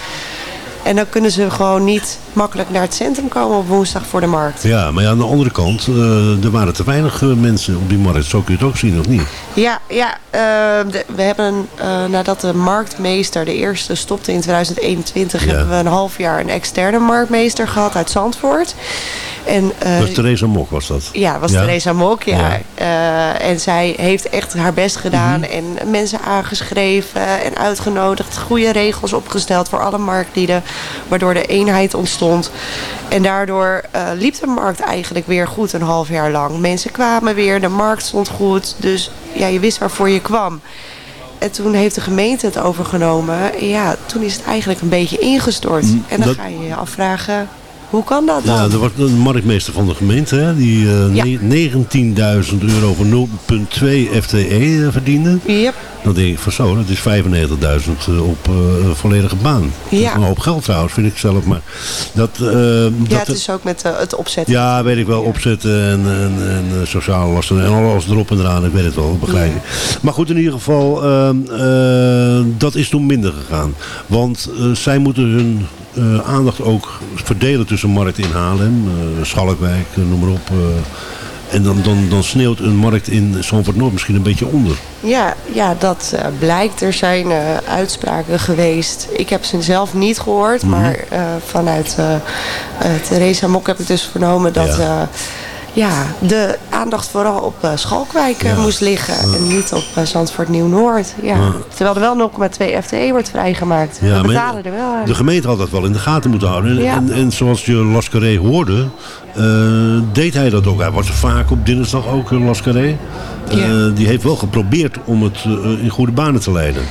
En dan kunnen ze gewoon niet makkelijk naar het centrum komen op woensdag voor de markt. Ja, maar ja, aan de andere kant, uh, er waren te weinig uh, mensen op die markt. Zo kun je het ook zien, of niet? Ja, ja uh, de, we hebben nadat de marktmeester, de eerste, stopte in 2021... Ja. hebben we een half jaar een externe marktmeester gehad uit Zandvoort. En, was Theresa Mok, was dat? Ja, was ja? Theresa Mok, ja. ja. En zij heeft echt haar best gedaan mm -hmm. en mensen aangeschreven en uitgenodigd. Goede regels opgesteld voor alle marktlieden, waardoor de eenheid ontstond. En daardoor uh, liep de markt eigenlijk weer goed een half jaar lang. Mensen kwamen weer, de markt stond goed, dus ja, je wist waarvoor je kwam. En toen heeft de gemeente het overgenomen. En ja, toen is het eigenlijk een beetje ingestort. Mm, en dan dat... ga je je afvragen Hoe kan dat dan? Ja, er was een marktmeester van de gemeente hè, die eh, Ja. ne- 19.000 euro voor 0,2 FTE eh, verdiende. Yep. Dan denk ik van zo, dat is 95.000 eh, op eh, volledige baan. Dat is Ja. een hoop geld trouwens, vind ik zelf. Maar dat, eh, Ja, dat, het is ook met eh, het opzetten. ja, weet ik wel, opzetten en, en, en eh, sociale lasten en alles erop en eraan. Ik weet het wel, begrijp ik. Maar goed, in ieder geval, ehm, eh, dat is toen minder gegaan. Want eh, zij moeten hun eh, aandacht ook verdelen tussen markt in Haarlem, eh, Schalkwijk, eh, noem maar op. eh. en dan, dan, dan sneeuwt een markt in Zandvoort Noord misschien een beetje onder. Ja, ja dat eh, blijkt. Er zijn eh, uitspraken geweest. Ik heb ze zelf niet gehoord, Mhm. maar eh, vanuit eh eh, Theresa Mok heb ik dus vernomen dat ja. Ja, de aandacht vooral op eh, Schalkwijk eh, moest liggen en niet op eh, Zandvoort Nieuw-Noord. Ja. Ja. Terwijl er wel 0,2 FTE wordt vrijgemaakt. Ja, We maar betalen er wel aan. De gemeente had dat wel in de gaten moeten houden. En, en, en zoals je Lascaré hoorde, deed hij dat ook. Hij was vaak op dinsdag ook Lascaré. Die heeft wel geprobeerd om het in goede banen te leiden.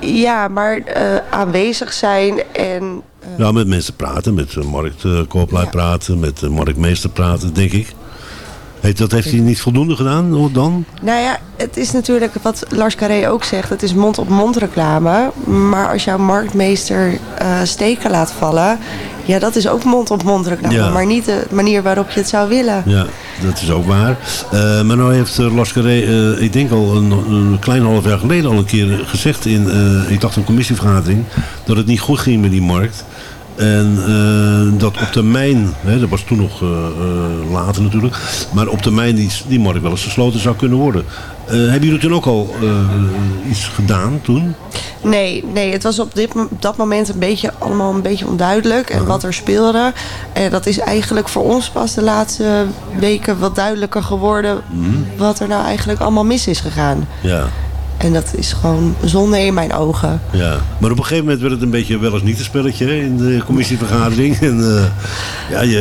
Ja, maar aanwezig zijn en Ja, met mensen praten, met uh, marktkooplui praten, met de marktmeester praten, denk ik. Heeft, dat heeft hij niet voldoende gedaan dan? Nou ja, het is natuurlijk wat Lars Carré ook zegt. Het is mond-op-mond reclame. Maar als jouw marktmeester eh, steken laat vallen... Ja, dat is ook mond-op-mond reclame. Ja. Maar niet de manier waarop je het zou willen. Ja, dat is ook waar. Eh, maar nou heeft uh, Lascaré, uh, ik denk al een, een klein half jaar geleden al een keer gezegd in, ik dacht een commissievergadering, dat het niet goed ging met die markt. En uh, dat op termijn, hè, dat was toen nog uh, uh, later natuurlijk, maar op termijn die, die markt wel eens gesloten zou kunnen worden. hebben jullie toen ook al iets gedaan toen? Nee, nee, het was op, dit, dat moment een beetje, allemaal een beetje onduidelijk. En wat er speelde. En dat is eigenlijk voor ons pas de laatste weken wat duidelijker geworden. Mm. Wat er nou eigenlijk allemaal mis is gegaan. Ja. En dat is gewoon zonde in mijn ogen. Ja, maar op een gegeven moment werd het een beetje wel eens niet een spelletje in de commissievergadering. En uh, ja, je,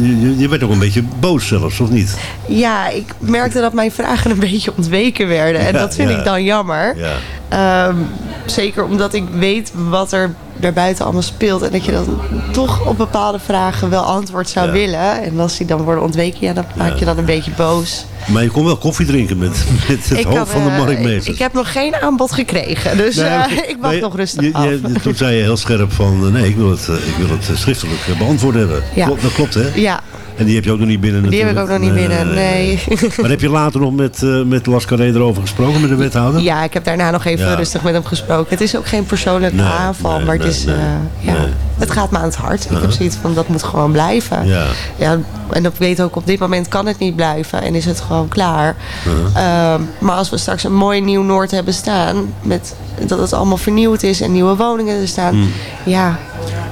je, je, werd ook een beetje boos zelfs, of niet? Ja, ik merkte dat mijn vragen een beetje ontweken werden. En ja, dat vind ja. ik dan jammer. Ja. Um, zeker omdat ik weet wat er daarbuiten allemaal speelt. En dat je dan toch op bepaalde vragen wel antwoord zou ja. willen. En als die dan worden ontweken, ja, dan maak je dan een beetje boos. Maar je kon wel koffie drinken met, met het ik hoofd had, van de uh, marktmeester. Ik, ik, heb nog geen aanbod gekregen, dus nee, uh, ik wacht nog rustig je, af. Je, toen zei je heel scherp van, uh, nee, ik wil het, ik wil het schriftelijk beantwoord hebben. Ja. Klopt, dat klopt, hè? Ja. En die heb je ook nog niet binnen Die natuurlijk. heb ik ook nog niet binnen, nee. maar heb je later nog met, uh, met erover gesproken, met de wethouder? Ja, ik heb daarna nog even ja. rustig met hem gesproken. Het is ook geen persoonlijke nee, aanval, nee, maar het is... Uh, ja, het gaat me aan het hart. Ik heb zoiets van, dat moet gewoon blijven. Ja. Ja, en ik weet ook, op dit moment kan het niet blijven. En is het gewoon klaar. Uh-huh. uh, maar als we straks een mooi nieuw Noord hebben staan... Met, dat het allemaal vernieuwd is en nieuwe woningen er staan... Mm. Ja.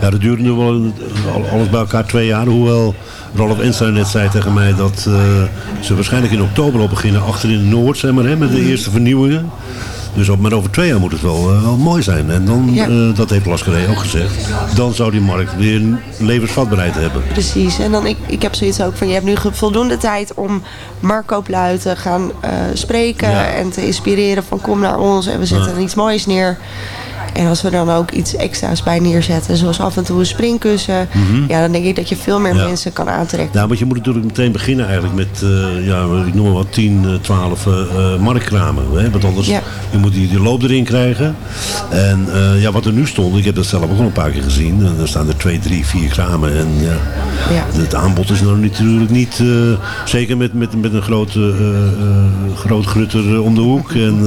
Ja, dat duurde nu wel alles bij elkaar twee jaar. Hoewel Rolf Enstein net zei tegen mij dat uh, ze waarschijnlijk in oktober al beginnen achter in Noord, zeg maar, hè, met de eerste vernieuwingen. Dus op, maar over twee jaar moet het wel, uh, wel mooi zijn. En dan, ja. uh, dat heeft Lascaré ook gezegd, dan zou die markt weer levensvatbaarheid hebben. Precies, en dan ik, ik heb zoiets ook van, je hebt nu voldoende tijd om marktkooplui te gaan uh, spreken ja. en te inspireren van kom naar ons en we zetten ja. iets moois neer. En als we dan ook iets extra's bij neerzetten, zoals af en toe een springkussen, mm -hmm. ja, dan denk ik dat je veel meer ja. mensen kan aantrekken. Nou, want je moet natuurlijk meteen beginnen eigenlijk met, uh, ja, ik noem maar wat, 10, 12 uh, marktkramen. Hè? Want anders, ja. je moet die, die loop erin krijgen. En uh, ja, wat er nu stond, ik heb dat zelf ook al een paar keer gezien. En er staan er 2, 3, 4 kramen. En ja, ja. het aanbod is nou natuurlijk niet, uh, zeker met, met, met een grote, uh, groot grutter om de hoek. En,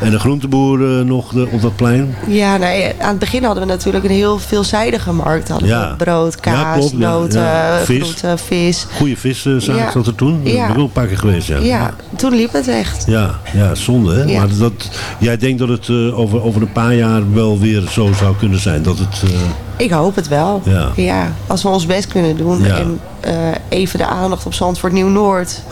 en een groenteboer nog de, op dat plein. Ja, nee, aan het begin hadden we natuurlijk een heel veelzijdige markt. Hadden ja. we brood, kaas, ja, noten, ja, vis. groenten, vis. Goede viszaak Ja. zat er toen. Ja. Ik ben een paar keer geweest, ja. Ja, toen liep het echt. Ja, ja zonde hè. Ja. Maar dat, jij denkt dat het uh, over, over een paar jaar wel weer zo zou kunnen zijn. Dat het, uh, Ik hoop het wel. Ja. als we ons best kunnen doen. Ja. En uh, even de aandacht op Zandvoort Nieuw-Noord.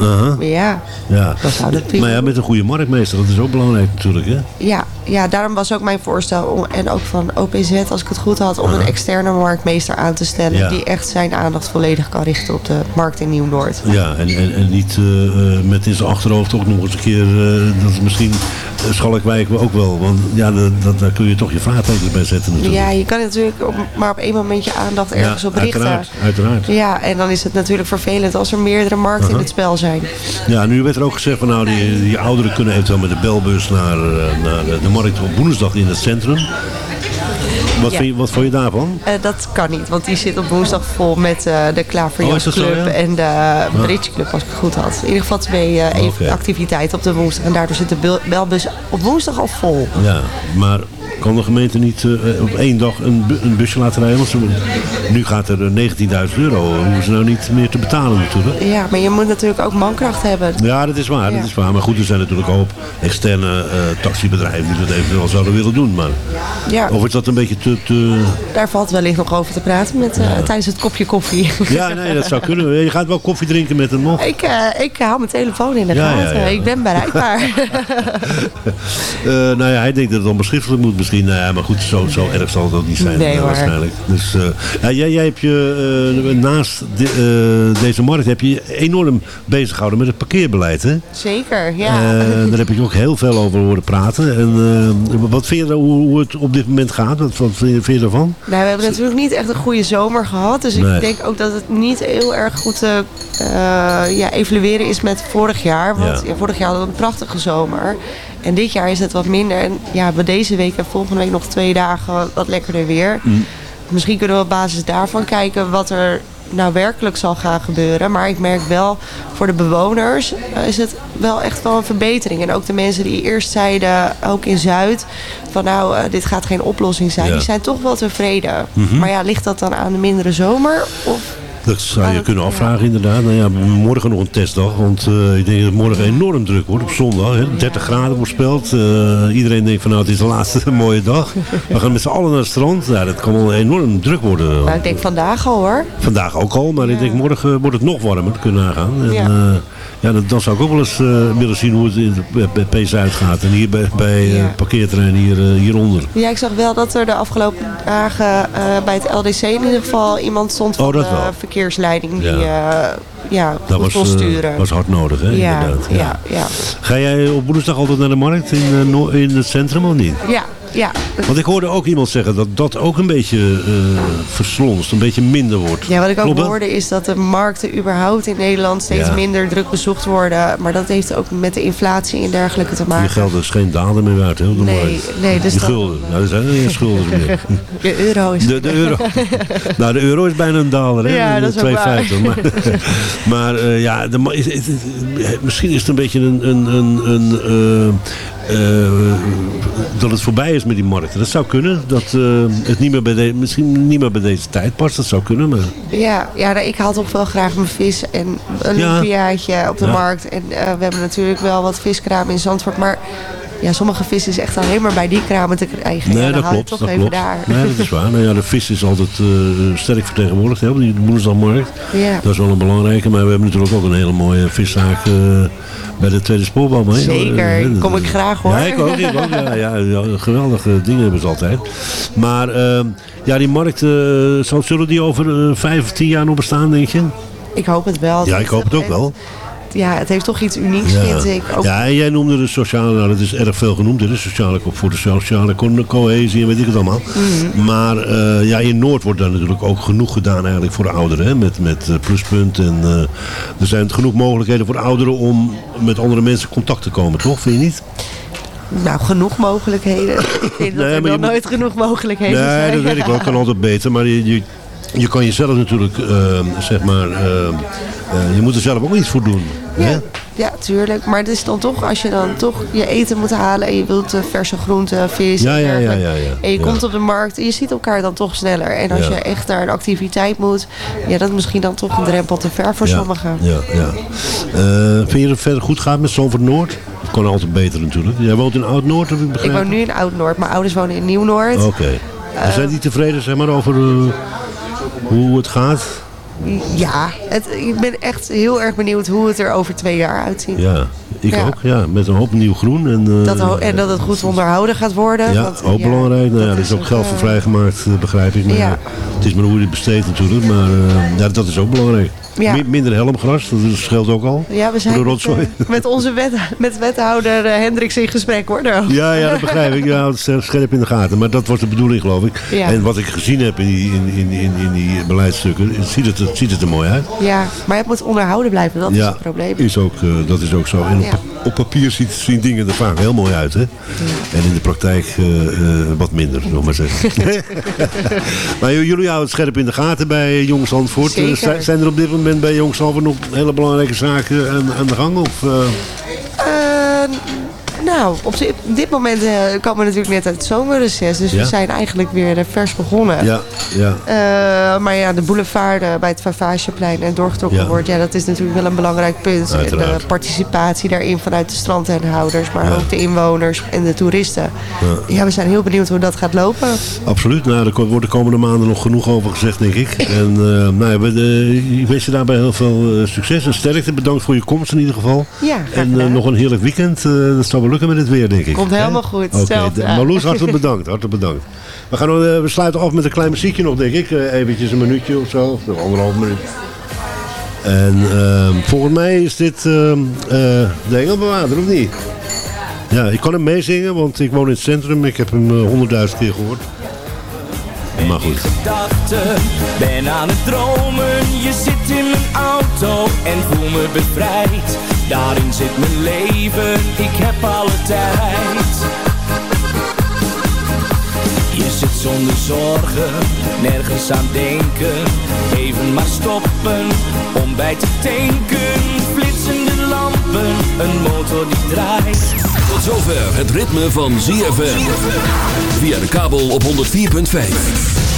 Ja, ja. dan zou dat prima. Maar ja, met een goede marktmeester, dat is ook belangrijk natuurlijk hè. Ja, ja, daarom was ook mijn voorstel, om, en ook van OPZ als ik het goed had, om Uh-huh. een externe marktmeester aan te stellen. Ja. Die echt zijn aandacht volledig kan richten op de markt in Nieuw-Noord. Ja, en, en, en niet uh, met in zijn achterhoofd ook nog eens een keer uh, dat het misschien Schalkwijk ook wel. Want ja, da- da- daar kun je toch je vraagtekens bij zetten natuurlijk. Ja, je kan natuurlijk op, maar op één moment je aandacht ergens Ja, op richten. uiteraard, uiteraard. Ja, en dan is het natuurlijk vervelend als er meerdere markten in Aha. het spel zijn. Ja, nu werd er ook gezegd van nou, die, die ouderen kunnen eventueel met de belbus naar, eh, naar de markt op woensdag in het centrum. Wat, Ja. vind je, wat vond je daarvan? Eh, dat kan niet, want die zit op woensdag vol met eh, de Oh, zo, Club ja? en de Bridge Club, als ik het goed had. In ieder geval twee eh, even- Oké. activiteiten op de woensdag. En daardoor zit de bel- belbus op woensdag al vol. Ja, maar kan de gemeente niet eh, op één dag een, bu- een busje laten rijden? Want ze, nu gaat er eh, 19.000 euro. Hoeven ze nou niet meer te betalen natuurlijk. Ja, maar je moet natuurlijk ook mankracht hebben. Ja, dat is waar, Ja. dat is waar. Maar goed, er zijn natuurlijk een hoop externe eh, taxibedrijven die dat eventueel zouden willen doen. Maar Ja, of is dat een beetje te... te... daar valt wellicht nog over te praten met, eh, tijdens het kopje koffie. Ja, nee, dat zou kunnen. Je gaat wel koffie drinken met hem nog. ik, eh, ik hou mijn telefoon in de gaten. ja. Ik ben bereikbaar. Eh, nou ja, hij denkt dat het dan beschriftelijk moet misschien. Nou ja, maar goed, zo, zo erg zal het ook niet zijn Nee, eh, waarschijnlijk. Dus, eh, ja, jij, jij hebt je eh, naast de- deze markt heb je enorm bezig gehouden met het parkeerbeleid. Hè? Zeker, ja. Daar heb ik ook heel veel over horen praten. En, wat vind je hoe, hoe het op dit moment gaat? Wat, wat vind, je, vind je ervan? Nou, we hebben natuurlijk niet echt een goede zomer gehad. Dus Nee. ik denk ook dat het niet heel erg goed te ja, evalueren is met vorig jaar. Want Ja. ja, vorig jaar hadden we een prachtige zomer. En dit jaar is het wat minder. En ja, we deze week en volgende week nog twee dagen wat lekkerder weer. Mm. Misschien kunnen we op basis daarvan kijken wat er nou werkelijk zal gaan gebeuren. Maar ik merk wel, voor de bewoners eh, is het wel echt wel een verbetering. En ook de mensen die eerst zeiden, ook in Zuid, van nou, eh, dit gaat geen oplossing zijn. Ja. Die zijn toch wel tevreden. Mhm. Maar ja, ligt dat dan aan de mindere zomer? Of Dat zou je kunnen afvragen inderdaad. Nou ja, morgen nog een testdag. Want eh, ik denk dat het morgen enorm druk wordt op zondag. Hè. 30 graden voorspeld. Eh, iedereen denkt van nou het is de laatste mooie dag. We gaan met z'n allen naar het strand. Ja, dat kan wel enorm druk worden. nou, ik denk vandaag al hoor. Vandaag ook al, maar ik denk morgen wordt het nog warmer. Dat kunnen we nagaan. En, Ja. ja. ja, dan, dan zou ik ook wel eens eh, willen zien hoe het in de, bij, bij Zuid gaat. En hier bij, bij eh, parkeerterrein hier, eh, hieronder. Ja, ik zag wel dat er de afgelopen dagen eh, bij het LDC in ieder geval iemand stond van Oh, dat wel. Verkeersleiding die Ja. Dat was, kon eh, sturen. was hard nodig, hè? Ja, inderdaad. ja, ja. Ga jij op woensdag altijd naar de markt in, eh, in het centrum of niet? Ja, ja. Want ik hoorde ook iemand zeggen dat dat ook een beetje eh verslonst, een beetje minder wordt. Ja, wat ik ook dat? hoorde is dat de markten überhaupt in Nederland steeds Ja. minder druk bezocht worden. Maar dat heeft ook met de inflatie en dergelijke te Je maken. geld is geen daalder meer waard, op de Nee, nee, dus De gulden. Nou, er zijn er geen schulden meer. De euro is... De, de euro. nou, de euro is bijna een daler, hè? Ja, dat is ook 2,50. Maar, maar eh, ja, de, is- misschien is het een beetje een... een, een, een eh, eh, dat het voorbij is met die markten. Dat zou kunnen. Dat eh, het niet meer bij de, misschien niet meer bij deze tijd past. Dat zou kunnen. Maar Ja, ja nou, ik haal toch wel graag mijn vis en een Ja. op de Ja. markt. En eh, we hebben natuurlijk wel wat viskramen in Zandvoort. Maar ja, sommige vis is echt alleen maar bij die kramen te krijgen. Nee, ja, dat klopt. toch Dat even klopt. daar. Nee, dat is waar. Nou ja, de vis is altijd eh, sterk vertegenwoordigd hè, op die woensdagmarkt. Ja. Dat is wel een belangrijke. Maar we hebben natuurlijk ook een hele mooie viszaak eh, bij de Tweede Spoorbaan. hè. Zeker, Eh, kom ik graag hoor. Ja, ik ook. Ik ook ja, ja, ja, geweldige dingen hebben ze altijd. Maar eh, ja, die markt, zullen die over vijf of tien jaar nog bestaan, denk je? Ik hoop het wel. Ja, ik hoop het ook wel. Ja, het heeft toch iets unieks, Ja. vind ik. Ook ja, en jij noemde de sociale, nou dat is erg veel genoemd, de sociale, voor de sociale co- cohesie en weet ik het allemaal. Mhm. Maar eh, ja, in Noord wordt daar natuurlijk ook genoeg gedaan eigenlijk voor de ouderen, hè, met, met eh, pluspunt. En eh, er zijn genoeg mogelijkheden voor de ouderen om met andere mensen contact te komen, toch? Vind je niet? Nou, genoeg mogelijkheden. Ik vind dat Nee, er maar nog moet- nooit genoeg mogelijkheden Nee, zijn. dat weet ik wel, kan altijd beter. Maar je, je, je kan jezelf natuurlijk, eh, zeg maar, eh, eh, je moet er zelf ook iets voor doen. Hè? Ja, tuurlijk. Maar het is dan toch, als je dan toch je eten moet halen en je wilt eh, verse groenten, vis Ja, en ja, ja, ja, ja. En je Ja. komt op de markt en je ziet elkaar dan toch sneller. En als Ja. je echt naar een activiteit moet, ja, dat is misschien dan toch een drempel te ver voor ja, sommigen. Ja, ja. Eh, vind je dat het verder goed gaat met Zandvoort Noord? Het kan altijd beter natuurlijk. Jij woont in Oud-Noord, heb ik Ik begrepen? woon nu in Oud-Noord. Mijn ouders wonen in Nieuw-Noord. Oké. En zijn die tevreden zeg maar, over hoe het gaat? Ja, het, ik ben echt heel erg benieuwd hoe het er over twee jaar uitziet. Ja, ik Ja. ook. Ja, met een hoop nieuw groen. En, eh, Dat, en dat het goed onderhouden gaat worden. Ja, want, ook belangrijk. Nou ja, er is ook geld eh, voor vrijgemaakt, eh, begrijp ik. Maar ja. het is maar hoe je het besteedt natuurlijk. Maar ja, dat is ook belangrijk. Ja. Mi- minder helmgras, dat scheelt ook al. Ja, we zijn met, eh, onze wet, met wethouder eh, Hendricks in gesprek hoor. Ja, ja, dat begrijp ik. Ja, het is eh, scherp in de gaten. Maar dat was de bedoeling, geloof ik. Ja. En wat ik gezien heb in die, in, in, in, in die beleidsstukken, het ziet, het, het ziet het er mooi uit. Ja, maar het moet onderhouden blijven, dat is ja, het probleem. Is ook, eh, dat is ook zo. En op, papier ziet, zien dingen er vaak heel mooi uit. Hè? En in de praktijk eh, eh, wat minder, nog maar zeggen. maar jullie houden het scherp in de gaten bij Jong. Eh, zijn- zijn er op dit moment bij Jong Zandvoort nog hele belangrijke zaken aan, aan de gang? Of, Eh, nou, op dit moment eh, komen we natuurlijk net uit het zomerreces. Dus Ja. we zijn eigenlijk weer eh, vers begonnen. ja, ja. Eh, maar ja, de boulevard bij het Favageplein en doorgetrokken Ja. wordt, ja, dat is natuurlijk wel een belangrijk punt. En de participatie daarin vanuit de strandtenhouders, maar Ja. ook de inwoners en de toeristen. Ja. Ja, we zijn heel benieuwd hoe dat gaat lopen. Absoluut. Nou, er wordt de komende maanden nog genoeg over gezegd, denk ik. En nou, ja, we, ik wens je daarbij heel veel succes en sterkte. Bedankt voor je komst in ieder geval. Ja, En nog een heerlijk weekend. Dat zal wel lukken met het weer, denk ik. Komt helemaal goed. De- Marloes, hartelijk bedankt. Hartelijk bedankt. We, gaan, eh, we sluiten af met een klein muziekje nog, denk ik. Eh, eventjes een minuutje of zo. Of anderhalf minuut. En ehm, volgens mij is dit ehm, eh, de Engelbewaarder, of niet? Ja, ik kan hem meezingen, want ik woon in het centrum. Ik heb hem honderdduizend keer gehoord. Maar goed. gedachten Ben aan het dromen, je zit in mijn auto en voel me bevrijd Daarin zit mijn leven, ik heb alle tijd Je zit zonder zorgen, nergens aan denken Even maar stoppen, om bij te tanken Flitsende lampen, een motor die draait Tot zover het ritme van ZFM. Via de kabel op 104.5.